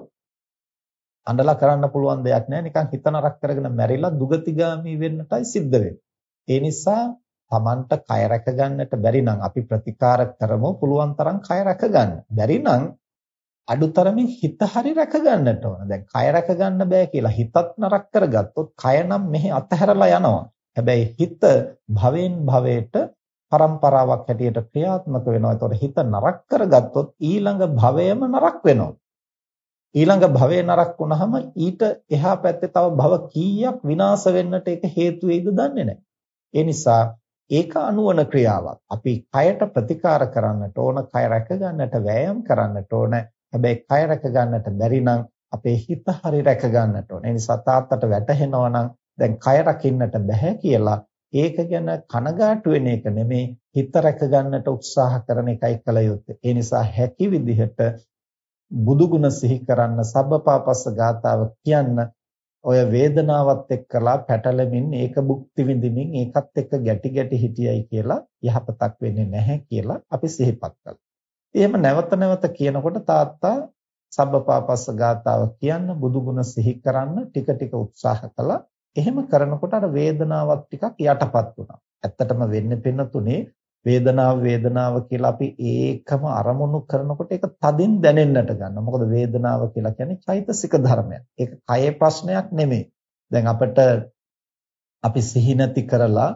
අඬලා කරන්න පුළුවන් දෙයක් නෑ. නිකන් හිත නරක කරගෙන මැරිලා දුගතිගාමි වෙන්නටයි සිද්ධ වෙන්නේ. ඒ නිසා Tamanට කය රැක ගන්නට බැරි නම් අපි ප්‍රතිකාර කරමු. පුළුවන් තරම් කය රැක ගන්න. බැරි නම් අඩුතරමින් හිත හරි රැක ගන්නට ඕන. දැන් කය රැක ගන්න බෑ කියලා හිතත් නරක කරගත්තොත් කය නම් මෙහි අතහැරලා යනවා. හැබැයි හිත භවෙන් භවයට પરම්පරාවක් හැටියට ක්‍රියාත්මක වෙනවා. ඒතකොට හිත නරක කරගත්තොත් ඊළඟ භවයම නරක වෙනවා. ඊළඟ භවය නරක වුණාම ඊට එහා පැත්තේ තව භව කීයක් විනාශ වෙන්නට ඒක හේතු වෙයිද දන්නේ නැහැ. ඒ නිසා ඒක අනුවන ක්‍රියාවක්. අපි කයට ප්‍රතිකාර කරන්නට ඕන, කය රැක ගන්නට වෑයම් කරන්නට ඕන. හැබැයි කය රැක ගන්නට බැරි නම් අපේ හිත හරි රැක ගන්නට ඕන. ඒ නිසා තාත්තට වැටහෙනවා නම් දැන් කය රකින්නට බෑ කියලා ඒක ගැන කනගාටු වෙන එක නෙමේ හිත රැක ගන්නට උත්සාහ කරන එකයි කල යුත්තේ. ඒ නිසා හැකි විදිහට බුදු ගුණ සිහි කරන්න සබ්බපාපස්ස ගාතාව කියන්න ඔය වේදනාවත් එක්කලා පැටලෙමින් ඒක භුක්ති විඳින්මින් ඒකත් එක්ක ගැටි ගැටි හිටියයි කියලා යහපතක් වෙන්නේ නැහැ කියලා අපි සිහිපත් කළා. එහෙම නැවත නැවත කියනකොට තාත්තා සබ්බපාපස්ස ගාතාව කියන්න බුදුගුණ සිහි කරන්න ටික ටික උත්සාහ කළා. එහෙම කරනකොට අර වේදනාවක් ටිකක් යටපත් වුණා. ඇත්තටම වෙන්නේ පින්නතුනේ වේදනාව වේදනාව කියලා අපි ඒකම අරමුණු කරනකොට ඒක තදින් දැනෙන්නට ගන්නවා. මොකද වේදනාව කියලා කියන්නේ චෛතසික ධර්මයක්. ඒක කයේ ප්‍රශ්නයක් නෙමෙයි. දැන් අපිට අපි සිහි නැති කරලා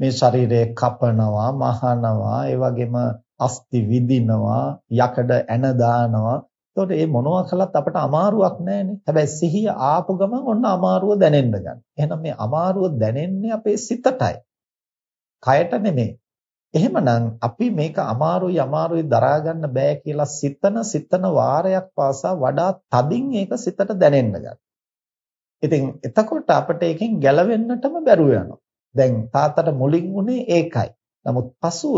මේ ශරීරය කපනවා, මහනවා, ඒ වගේම අස්ති විදිනවා, යකඩ ඇන දානවා. එතකොට මේ මොනවා කළත් අපට අමාරුවක් නැහැනේ. හැබැයි සිහිය ආපු ගමන් ඔන්න අමාරුව දැනෙන්න ගන්න. එහෙනම් මේ අමාරුව දැනෙන්නේ අපේ සිතටයි. කයට නෙමෙයි. එහෙමනම් අපි මේක අමාරුයි අමාරුයි දරා ගන්න බෑ කියලා සිතන සිතන වාරයක් පාසා වඩා තදින් ඒක සිතට දැනෙන්න ගන්නවා. ඉතින් එතකොට අපිට එකෙන් ගැලවෙන්නටම බැරුව යනවා. දැන් තාත්තට මුලින් උනේ ඒකයි. නමුත් පසුව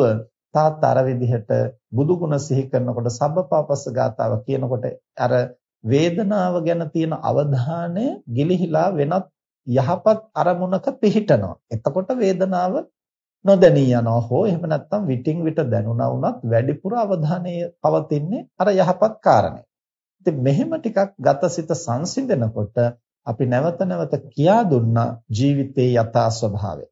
තාත්තා අර විදිහට බුදුගුණ සිහි කරනකොට සබ්බපාපස්ස ගාතාව කියනකොට අර වේදනාව ගැන තියෙන අවධානය ගිලිහිලා වෙනත් යහපත් අරමුණක පිහිටනවා. එතකොට වේදනාව නොදැනී යනවා හෝ එහෙම නැත්නම් විටින් විට දැනුණා වුණත් වැඩිපුර අවධානය පවතින්නේ අර යහපත් කාරණේ. ඉතින් මෙහෙම ටිකක් ගතසිත සංසිඳනකොට අපි නැවත නැවත කියා දුන්නා ජීවිතේ යථා ස්වභාවය.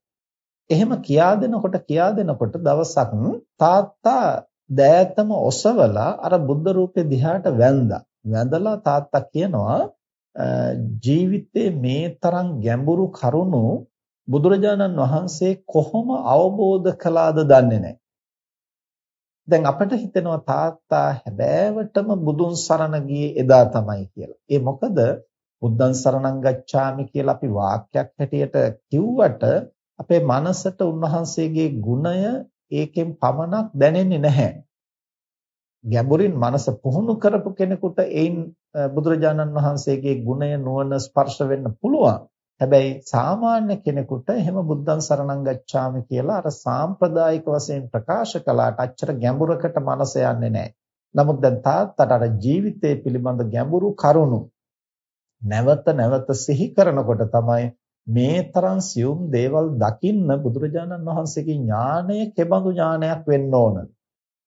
එහෙම කියා දෙනකොට කියා දෙනකොට දවසක් තාත්තා දෑතම ඔසවලා අර බුද්ධ රූපේ දිහාට වැඳා. වැඳලා තාත්තා කියනවා ජීවිතේ මේ තරම් ගැඹුරු කරුණු බුදුරජාණන් වහන්සේ කොහොම අවබෝධ කළාද දන්නේ නැහැ. දැන් අපිට හිතෙනවා තාත්තා හැබෑවටම බුදුන් සරණ ගියේ එදා තමයි කියලා. ඒ මොකද බුද්ධං සරණං ගච්ඡාමි කියලා අපි වාක්‍යයක් හැටියට කිව්වට අපේ මනසට උන්වහන්සේගේ ගුණය ඒකෙන් පමණක් දැනෙන්නේ නැහැ. ගැඹුරින් මනස පුහුණු කරපු කෙනෙකුට ඒයින් බුදුරජාණන් වහන්සේගේ ගුණය නුවණ ස්පර්ශ වෙන්න පුළුවන්. හැබැයි සාමාන්‍ය කෙනෙකුට එහෙම බුද්ධං සරණං ගච්ඡාමි කියලා අර සාම්ප්‍රදායික වශයෙන් ප්‍රකාශ කළාට අච්චර ගැඹුරකට මනස යන්නේ නැහැ. නමුත් දැන් තාත්තට අර ජීවිතය පිළිබඳ ගැඹුරු කරුණු නැවත නැවත සිහි කරනකොට තමයි මේ තරම් සියුම් දේවල් දකින්න බුදුරජාණන් වහන්සේගේ ඥානය කෙබඳු ඥානයක් වෙන්න ඕනද?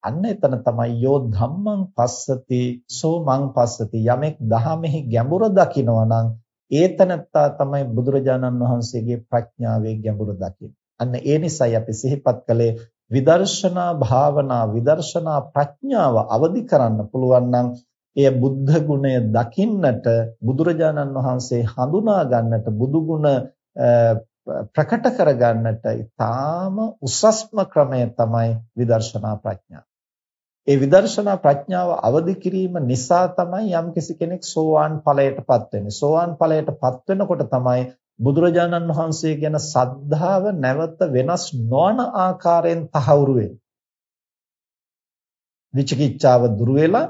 අන්න එතන තමයි යෝ ධම්මං පස්සති සෝ මං පස්සති යමෙක් දහමෙහි ගැඹුර දකිනවා නම් ඒතනත්තා තමයි බුදුරජාණන් වහන්සේගේ ප්‍රඥාවේ ගැඹුර දකින්නේ. අන්න ඒ නිසයි අපි සිහිපත් කළේ විදර්ශනා භාවනා විදර්ශනා ප්‍රඥාව අවදි කරන්න පුළුවන් නම් එය බුද්ධ ගුණය දකින්නට බුදුරජාණන් වහන්සේ හඳුනා ගන්නට බුදු ගුණ ප්‍රකට කර ගන්නට ඊටාම උසස්ම ක්‍රමය තමයි විදර්ශනා ප්‍රඥාව. ඒ විදර්ශනා ප්‍රඥාව අවදි කිරීම නිසා තමයි යම්කිසි කෙනෙක් සෝවාන් ඵලයටපත් වෙන්නේ. සෝවාන් ඵලයටපත් වෙනකොට තමයි බුදුරජාණන් වහන්සේ ගැන සද්ධාව නැවත වෙනස් නොවන ආකාරයෙන් තහවුරු වෙන්නේ. විචිකිච්ඡාව දුර වෙලා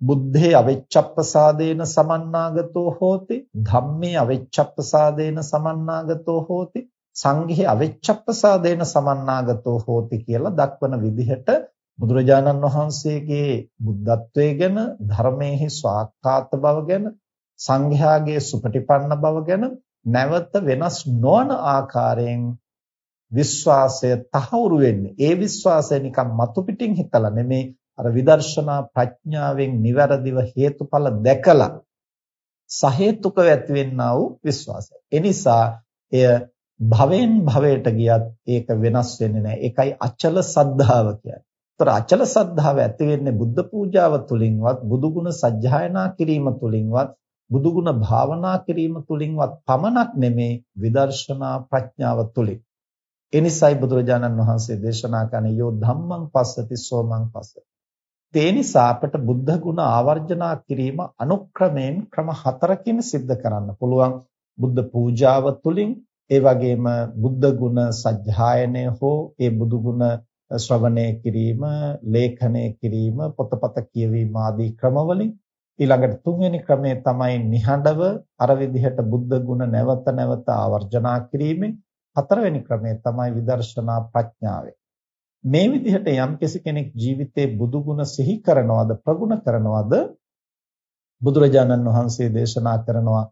බුද්ධේ අවෙච්ඡප්පසාදේන සමන්නාගතෝ හෝති ධම්මේ අවෙච්ඡප්පසාදේන සමන්නාගතෝ හෝති සංඝේ අවෙච්ඡප්පසාදේන සමන්නාගතෝ හෝති කියලා දක්වන විදිහට බුදුරජාණන් වහන්සේගේ බුද්ධත්වයේ ගැන ධර්මයේ ස්වාක්කාත බව ගැන සංඝයාගේ සුපටිපන්න බව ගැන නැවත වෙනස් නොවන ආකාරයෙන් විශ්වාසය තහවුරු වෙන්නේ. ඒ විශ්වාසය නිකන් මතු පිටින් හිතලා නෙමේ අර විදර්ශනා ප්‍රඥාවෙන් નિවරදිව හේතුඵල දැකලා සහේතුකව ඇතිවෙනා වූ විශ්වාසය. එනිසා එය භවෙන් භවයට ගියත් ඒක වෙනස් වෙන්නේ නැහැ. ඒකයි අචල සද්ධාව කියන්නේ. ତර අචල සද්ධාව ඇති වෙන්නේ බුද්ධ පූජාව තුළින්වත් බුදු ගුණ සජ්ජායනා කිරීම තුළින්වත් බුදු ගුණ භාවනා කිරීම තුළින්වත් පමණක් නෙමේ විදර්ශනා ප්‍රඥාව තුළින් ඒ නිසායි බුදුරජාණන් වහන්සේ දේශනා කරන යෝ ධම්මං පස්සති සෝමං පස්සති ඒ නිසා අපට බුද්ධ ගුණ ආවර්ජනා කිරීම අනුක්‍රමයෙන් ක්‍රම හතරකින් සිද්ධ කරන්න පුළුවන් බුද්ධ පූජාව තුළින් ඒ වගේම බුද්ධ ගුණ සජ්ජායනය හෝ ඒ බුදු ගුණ ශ්‍රවණය කිරීම, ලේඛනය කිරීම, පොතපත කියවීම ආදී ක්‍රමවලින් ඊළඟට තුන්වෙනි ක්‍රමය තමයි නිහඬව අර විදිහට බුද්ධ ගුණ නැවත නැවත ආවර්ජනා කිරීමෙන් හතරවෙනි ක්‍රමය තමයි විදර්ශනා ප්‍රඥාවයි. මේ විදිහට යම් කෙනෙක් ජීවිතේ බුදු ගුණ සිහි කරනවද ප්‍රගුණ කරනවද බුදුරජාණන් වහන්සේ දේශනා කරනවා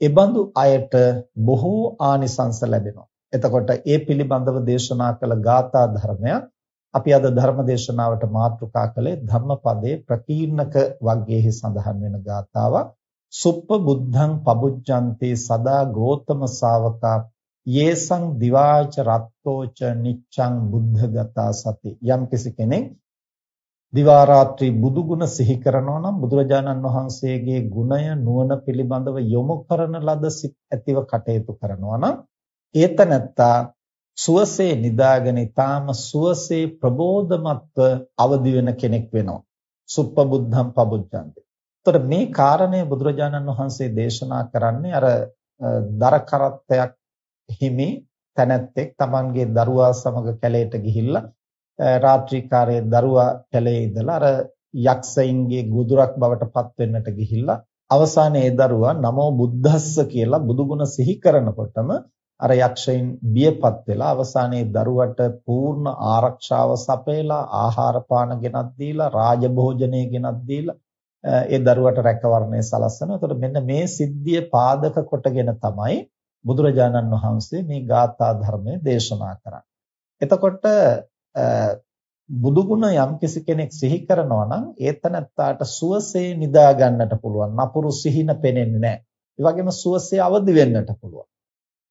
ඒ බඳු අයට බොහෝ ආනිසංස ලැබෙනවා. එතකොට ඒ පිළිබඳව දේශනා කළ ගාථා ධර්මයක් අපි අද ධර්ම දේශනාවට මාතෘකා කළේ ධම්මපදයේ ප්‍රකීර්ණක වග්ගයේහි සඳහන් වෙන ගාථාවක් සුප්ප බුද්ධං පබුජ්ජන්ති සදා ගෝතම ශාවකා යේසං දිවාච රත්තෝච නිච්ඡං බුද්ධගතා සති යම් කෙනෙක් දිවා රාත්‍රී බුදු ගුණ සිහි කරනවා නම් බුදුරජාණන් වහන්සේගේ ගුණය නුවණ පිළිබඳව යොමු කරන ලද සිත් ඇතිව කටයුතු කරනවා නම් ඒතනත්තා සුවසේ නිදාගෙන ඊටාම සුවසේ ප්‍රබෝධමත්ව අවදි වෙන කෙනෙක් වෙනවා. සුප්පබුද්ධම් පබුද්ධන්ති. එතකොට මේ කාරණය බුදුරජාණන් වහන්සේ දේශනා කරන්නේ අර දර කරත්තයක් හිමි තැනැත්තෙක් Tamanගේ දරුවා සමග කැලේට ගිහිල්ලා රාත්‍රී කාලයේ දරුවා කැලේ ඉඳලා අර යක්ෂයින්ගේ ගුදුරක් බවට පත් වෙන්නට ගිහිල්ලා අවසානයේ ඒ දරුවා නමෝ බුද්දස්ස කියලා බුදුගුණ සිහි කරනකොටම අර යක්ෂයින් බියපත් වෙලා අවසානයේ දරුවට පූර්ණ ආරක්ෂාව සපයලා ආහාර පාන ගෙනත් දීලා රාජභෝජනය ගෙනත් දීලා ඒ දරුවට රැකවරණය සලස්සනවා. එතකොට මෙන්න මේ සිද්ධිය පාදක කොටගෙන තමයි බුදුරජාණන් වහන්සේ මේ ගාථා ධර්මය දේශනා කරන්නේ. එතකොට බුදුගුණ යම්කිසි කෙනෙක් සිහි කරනවා නම් ඒතනත්තාට සුවසේ නිදා ගන්නට පුළුවන්. නපුරු සිහින පෙනෙන්නේ නැහැ. ඒ වගේම සුවසේ අවදි වෙන්නට පුළුවන්.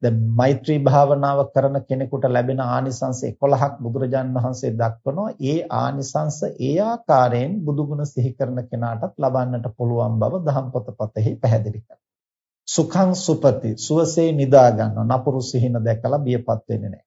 දැන් මෛත්‍රී භාවනාව කරන කෙනෙකුට ලැබෙන ආනිසංස 11ක් බුදුරජාන් වහන්සේ දක්වනවා. ඒ ආනිසංස ඒ ආකාරයෙන් බුදුගුණ සිහි කරන කෙනාටත් ලබන්නට පුළුවන් බව දහම් පොතපතෙහි පැහැදිලි කරනවා. සුඛං සුපති සුවසේ නිදා ගන්නවා. නපුරු සිහින දැකලා බියපත් වෙන්නේ නැහැ.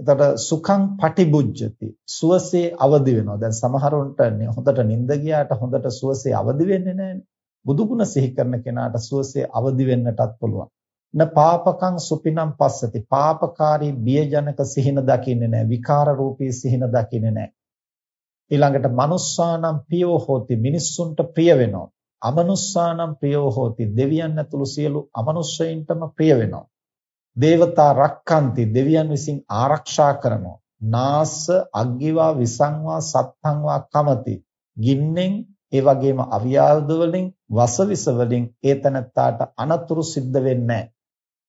එතකොට සුඛං පටිබුජ්ජති සුවසේ අවදි වෙනවා. දැන් සමහරුන්ට හොඳට නිින්ද ගියාට හොඳට සුවසේ අවදි වෙන්නේ නැහැනේ. බුදුගුණ සිහි කරන කෙනාට සුවසේ අවදි වෙන්නටත් පුළුවන්. න පාපකං සුපිනම් පස්සති පාපකාරී බියජනක සිහින දකින්නේ නැහැ විකාර රූපී සිහින දකින්නේ නැහැ ඊළඟට manussානම් පියෝ හෝති මිනිස්සුන්ට ප්‍රිය වෙනවා අමනුස්සානම් ප්‍රියෝ හෝති. දෙවියන් ඇතුළු සියලු අමනුෂ්‍යයින්ටම ප්‍රිය වෙනවා. දේවතා රක්칸ති දෙවියන් විසින් ආරක්ෂා කරනවා. නාස අග්ගිවා විසංවා සත්ත්ංවා කමති. ගින්නෙන් ඒ වගේම අවියාද වලින් වසවිස වලින් ඒතනත්තාට අනතුරු සිද්ධ වෙන්නේ නැහැ.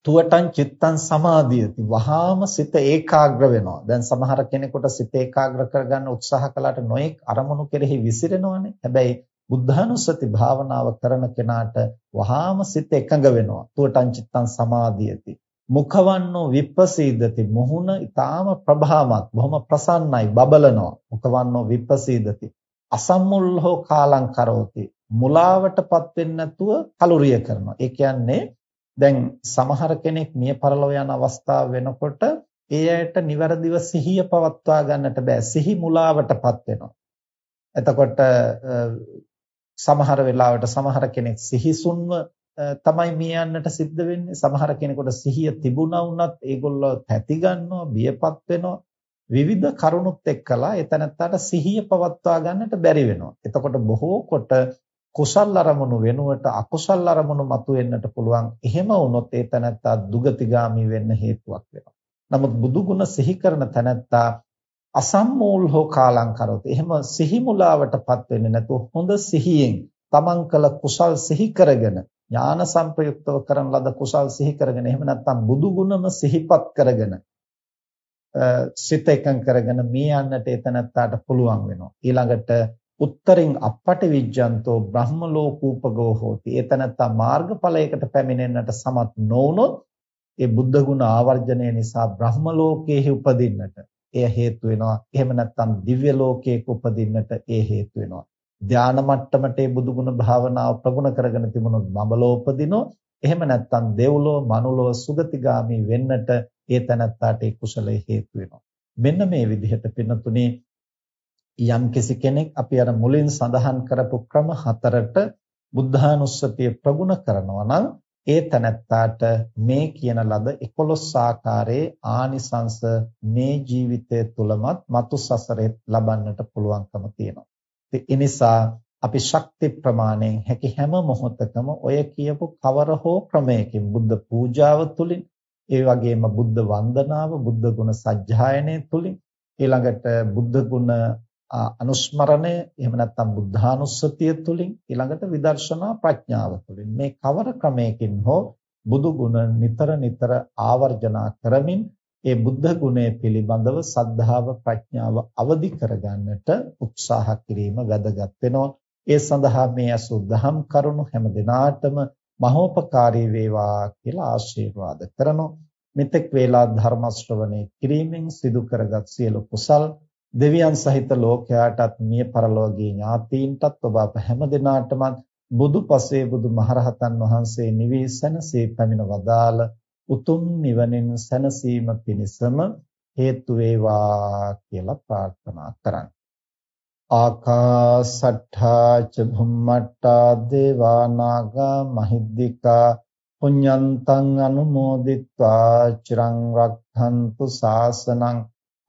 තුවටන් චිත්තං සමාධියති. වහාම සිත ඒකාග්‍ර වෙනවා. දැන් සමහර කෙනෙකුට සිත ඒකාග්‍ර කරගන්න උත්සාහ කළාට නොඑක් අරමුණු කෙරෙහි විසිරෙනවානේ. හැබැයි බුද්ධානුස්සති භාවනාව කරන කෙනාට වහාම සිත එකඟ වෙනවා. තුවටන් චිත්තං සමාධියති. මුඛවන්නෝ විප්පසීදති. මුහුණ ඊටාම ප්‍රභාමත්. බොහොම ප්‍රසන්නයි. බබලනවා. මුඛවන්නෝ විප්පසීදති. අසම්මුල්හෝ කාලං කරෝති. මුලාවටපත් වෙන්නේ නැතුව කලුරිය කරනවා. ඒ කියන්නේ දැන් සමහර කෙනෙක් මිය පරලොව යන අවස්ථාව වෙනකොට ඒ අයට નિවරදිව සිහිය පවත්වා ගන්නට බෑ. සිහි මුලාවටපත් වෙනවා. එතකොට සමහර වෙලාවට සමහර කෙනෙක් සිහිසුන්ව තමයි මිය යන්නට සිද්ධ වෙන්නේ සමහර කෙනෙකුට සිහිය තිබුණා වුණත් ඒගොල්ලෝ තැති ගන්නවා බියපත් වෙනවා විවිධ කරුණුත් එක්කලා එතනත්තට සිහිය පවත්වා ගන්නට බැරි වෙනවා එතකොට බොහෝ කොට කුසල් අරමුණු වෙනුවට අකුසල් අරමුණු මතුවෙන්නට පුළුවන්. එහෙම වුණොත් ඒ තැනැත්තා දුගතිගාමි වෙන්න හේතුවක් වෙනවා. නමුත් බුදු ගුණ සිහි කරන තැනැත්තා අසම්මූල් හෝ කාලං කරොත් එහෙම සිහි මුලාවටපත් වෙන්නේ නැතුව හොඳ සිහියෙන් තමන් කළ කුසල් සිහි කරගෙන ඥාන සංප්‍රයුක්තව කරන ලද කුසල් සිහි කරගෙන එහෙම නැත්නම් බුදු ගුණම සිහිපත් කරගෙන සිත එකඟ කරගෙන මේ යන්නට එතනත්තාට පුළුවන් වෙනවා ඊළඟට උත්තරින් අපට විජ්ජන්තෝ බ්‍රහ්ම ලෝකූපගෝ හෝති. එතනත්තා මාර්ගඵලයකට පැමිණෙන්නට සමත් නොවුනොත් ඒ බුද්ධ ගුණ ආවර්ජනය නිසා බ්‍රහ්ම ලෝකයේ උපදින්නට එය හේතු වෙනවා. එහෙම නැත්නම් දිව්‍ය ලෝකයක උපදින්නට ඒ හේතු වෙනවා. ධානා මට්ටමට ඒ බුදු ගුණ භාවනාව ප්‍රගුණ කරගෙන තිබුණොත් බඹලෝ උපදිනෝ. එහෙම නැත්නම් දෙව්ලෝ මනුලෝ සුගතිගාමි වෙන්නට ඒ තැනත්තාට ඒ කුසලයේ හේතු වෙනවා. මෙන්න මේ විදිහට පින්නතුනේ යම්කිසි කෙනෙක් අපි අර මුලින් සඳහන් කරපු ක්‍රම හතරට බුද්ධානුස්සතිය ප්‍රගුණ කරනවා නම් ඒ තනත්තාට මේ කියන ලද 11 ආකාරයේ ආනිසංස මේ ජීවිතය තුලමත් මතු සසරේ ලබන්නට පුළුවන්කම තියෙනවා. ඒ නිසා අපි ශක්ති ප්‍රමාණයෙන් හැකි හැම මොහොතකම ඔය කියපු කවර හෝ ක්‍රමයකින් බුද්ධ පූජාව තුලින් ඒ වගේම බුද්ධ වන්දනාව බුද්ධ ගුණ සජ්ජායනය තුලින් ඊළඟට බුද්ධ ගුණ අනුස්මරණය එහෙම නැත්නම් බුද්ධානුස්සතිය තුළින් ඊළඟට විදර්ශනා ප්‍රඥාව තුළින් මේ කවර ක්‍රමයකින් හෝ බුදු ගුණ නිතර නිතර ආවර්ජනා කරමින් ඒ බුද්ධ ගුණය පිළිබඳව සද්ධාව ප්‍රඥාව අවදි කරගන්නට උත්සාහ කිරීම වැදගත් වෙනවා. ඒ සඳහා මේ අසුද්ධහම් කරුණු හැම දිනාටම මහෝපකාරී වේවා කියලා ආශිර්වාද කරනවා. මෙතෙක් වේලා ධර්ම ශ්‍රවණේ කිරීමෙන් සිදු කරගත් සියලු කුසල් දෙවියන් සහිත ලෝකයාටත් මිය පරලෝකීය ඥාතීන්ටත් ඔබ අප හැම දිනාටම බුදුපසේ බුදු මහරහතන් වහන්සේ නිවේසනසේ පැමිණ වදාළ උතුම් නිවනින් සැනසීම පිණිසම හේතු වේවා කියලා ප්‍රාර්ථනා කරන්න. ආකාසට්ඨා ච භුම්මට්ටා දේවා නාග මහිද්దికා පුඤ්ඤන්තං අනුමෝදිත්වා චිරං රක්ඛන්තු ශාසනං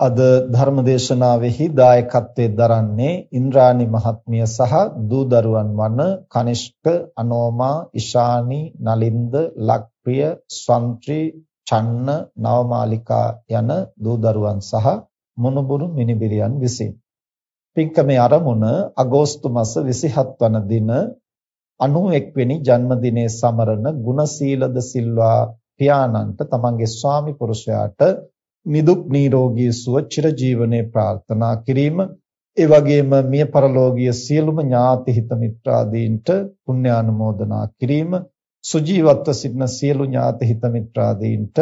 අද ධර්මදේශනාවෙහි දායකත්වයෙන් දරන්නේ ඉන්ද්‍රාණි මහත්මිය සහ දූ දරුවන් වන කනිෂ්ක අනෝමා ඉශානි නලින්ද ලක්ප්‍රිය ස්වන්ත්‍රි චන්න නවමාලිකා යන දූ දරුවන් සහ මොනුබුරු මිනිබිරියන් විසින්. පින්කමේ ආරමුණ අගෝස්තු මාස 27 වන දින 91 වෙනි ජන්මදිනයේ සමරන ගුණශීලද සිල්වා පියාණන්ට තමන්ගේ ස්වාමි පුරුෂයාට නිදුක් නිරෝගී සුව චිරජීවනයේ ප්‍රාර්ථනා කිරීම. ඒ වගේම මිය පරලෝකීය සියලුම ඥාති හිත මිත්‍රාදීන්ට පුණ්‍යානුමෝදනා කිරීම. සුජීවත්ව සිටින සියලු ඥාති හිත මිත්‍රාදීන්ට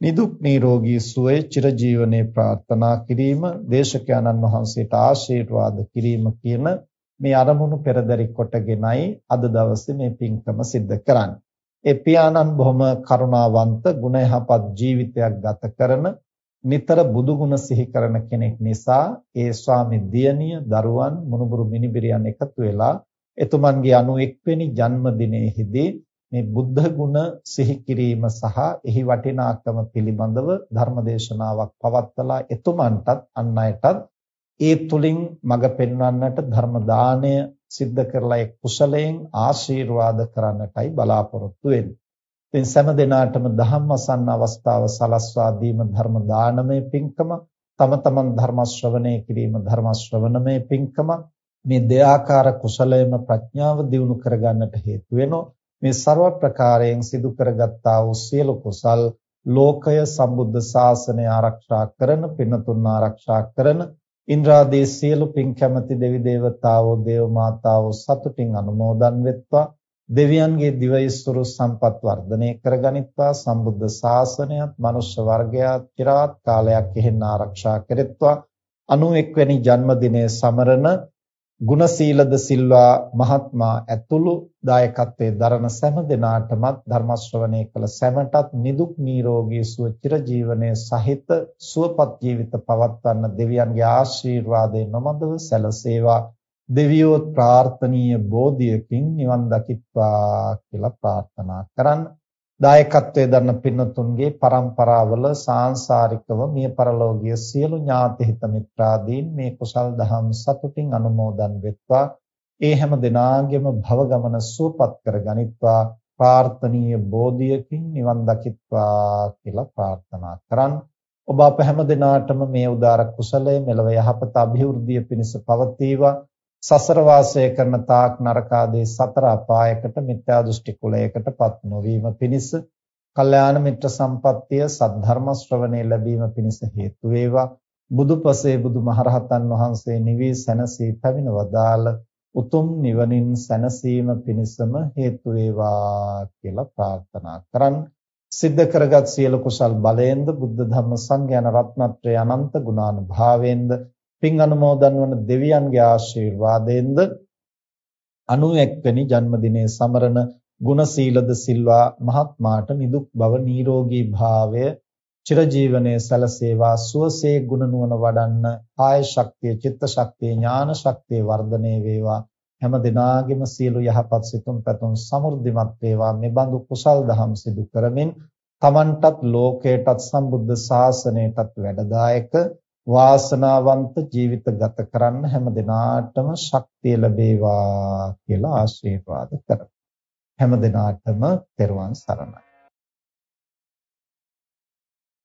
නිදුක් නිරෝගී සුවය චිරජීවනයේ ප්‍රාර්ථනා කිරීම. දේශකයන්න් වහන්සේට ආශිර්වාද කිරීම කියන මේ අරමුණු පෙරදරි කොටගෙනයි අද දවසේ මේ පින්කම සිද්ධ කරන්නේ. ඒ පියාණන් බොහොම කරුණාවන්ත ගුණ යහපත් ජීවිතයක් ගත කරන නිතර බුදු ගුණ සිහි කරන කෙනෙක් නිසා ඒ ස්වාමි දියණිය දරුවන් මුණුබුරු මිනිබිරියන් එකතු වෙලා එතුමන්ගේ 91 වෙනි ජන්මදිනයේදී මේ බුද්ධ ගුණ සිහි කිරීම සහ එහි වටිනාකම පිළිබඳව ධර්මදේශනාවක් පවත්වලා එතුමන්ටත් අන් අයටත් ඒ තුලින් මඟ පෙන්වන්නට ධර්ම දාණය සිද්ධ කරලා ඒ කුසලයෙන් ආශිර්වාද කරන්නටයි බලාපොරොත්තු වෙන්නේ. ඉතින් සෑම දිනාටම ධම්මසන්න අවස්ථාව සලස්වා දීම ධර්ම දානමය පින්කම තම තමන් ධර්ම ශ්‍රවණය කිරීම ධර්ම ශ්‍රවණමය පින්කම මේ දෙආකාර කුසලයම ප්‍රඥාව දියුණු කරගන්නට හේතු වෙනවා. මේ ਸਰව ප්‍රකාරයෙන් සිදු කරගත්තා වූ සියලු කුසල් ලෝකය සම්බුද්ධ ශාසනය ආරක්ෂා කරන පින්තුන් ආරක්ෂා කරන ඉන්ද්‍රාදී සියලු පින් කැමැති දෙවි දේවතාවෝ දේව මාතාවෝ සතුටින් අනුමෝදන් වෙත්වා. දෙවියන්ගේ දිවයිස්තුරු සම්පත් වර්ධනය කරගනිත්වා. සම්බුද්ධ ශාසනයත් මනුෂ්‍ය වර්ගයාත් চিරාත් කාලයක් එහෙන් ආරක්ෂා කෙරෙත්වා. 91 වෙනි ජන්මදිනයේ සමරන ගුණශීලද සිල්වා මහත්මයා ඇතුළු දායකත්වයේ දරන සෑම දෙනාටමත් ධර්ම ශ්‍රවණය කළ සෑමටත් නිදුක් නිරෝගී සුව චිරජීවනයේ සහිත සුවපත් ජීවිත පවත්වන්න දෙවියන්ගේ ආශිර්වාදයෙන් නොමදව සැලසේවා. දෙවියෝ ප්‍රාර්ථනීය බෝධියකින් නිවන් දකිත්වා කියලා ප්‍රාර්ථනා කරන්න. දායකත්වයේ දරන පින්නතුන්ගේ પરම්පරාවල සාංශාරිකව මිය පරලෝකීය සියලු ඥාති හිත මිත්‍රාදීන් මේ කුසල් දහම් සතුටින් අනුමෝදන් වෙත්වා. ඒ හැම දිනාගෙම භව ගමන සුවපත් කර ගනිත්වා. ප්‍රාර්ථනීය බෝධියකින් නිවන් දකිත්වා කියලා ප්‍රාර්ථනා කරන්නේ ඔබ අප හැම දිනාටම මේ උදාර කුසලය මෙලව යහපත અભිවෘද්ධිය පිණිස පවතිවා. සසර වාසය කරන තාක් නරක ආදී සතර අපායකට මිත්‍යා දෘෂ්ටි කුලයකටපත් නොවීම පිණිස කල්යාණ මිත්‍ර සම්පත්තිය සද්ධර්ම ශ්‍රවණේ ලැබීම පිණිස හේතු වේවා. බුදුපසේ බුදුමහරහතන් වහන්සේ නිවී සැනසී පැමිණ වදාළ උතුම් නිවනින් සැනසීම පිණිසම හේතු වේවා කියලා ප්‍රාර්ථනා කරන් සිද්ධ කරගත් සියලු කුසල් බලයෙන්ද බුද්ධ ධම්ම සංඝයාන රත්නත්‍රය අනන්ත ගුණානුභාවයෙන්ද පින් අනුමෝදන් වන දෙවියන්ගේ ආශිර්වාදයෙන්ද 91 වෙනි ජන්මදිනයේ සමරන ගුණශීලද සිල්වා මහත්මාට නිදුක් බව නිරෝගී භාවය චිරජීවනයේ සැලසේවා සුවසේ ගුණ නුවණ වඩන්න ආය ශක්තිය චිත්ත ශක්තිය ඥාන ශක්තිය වර්ධනය වේවා. හැම දිනාගෙම සියලු යහපත් සිතුම් පැතුම් සමෘද්ධිමත් වේවා. මේ බඳු කුසල් දහම් සිදු කරමින් තමන්ටත් ලෝකයටත් සම්බුද්ධ ශාසනයටත් වැඩදායක වාසනාවන්ත ජීවිත ගත කරන්න හැම දිනාටම ශක්තිය ලැබේවා කියලා ආශිර්වාද කරමි. හැම දිනාටම තෙරුවන් සරණයි.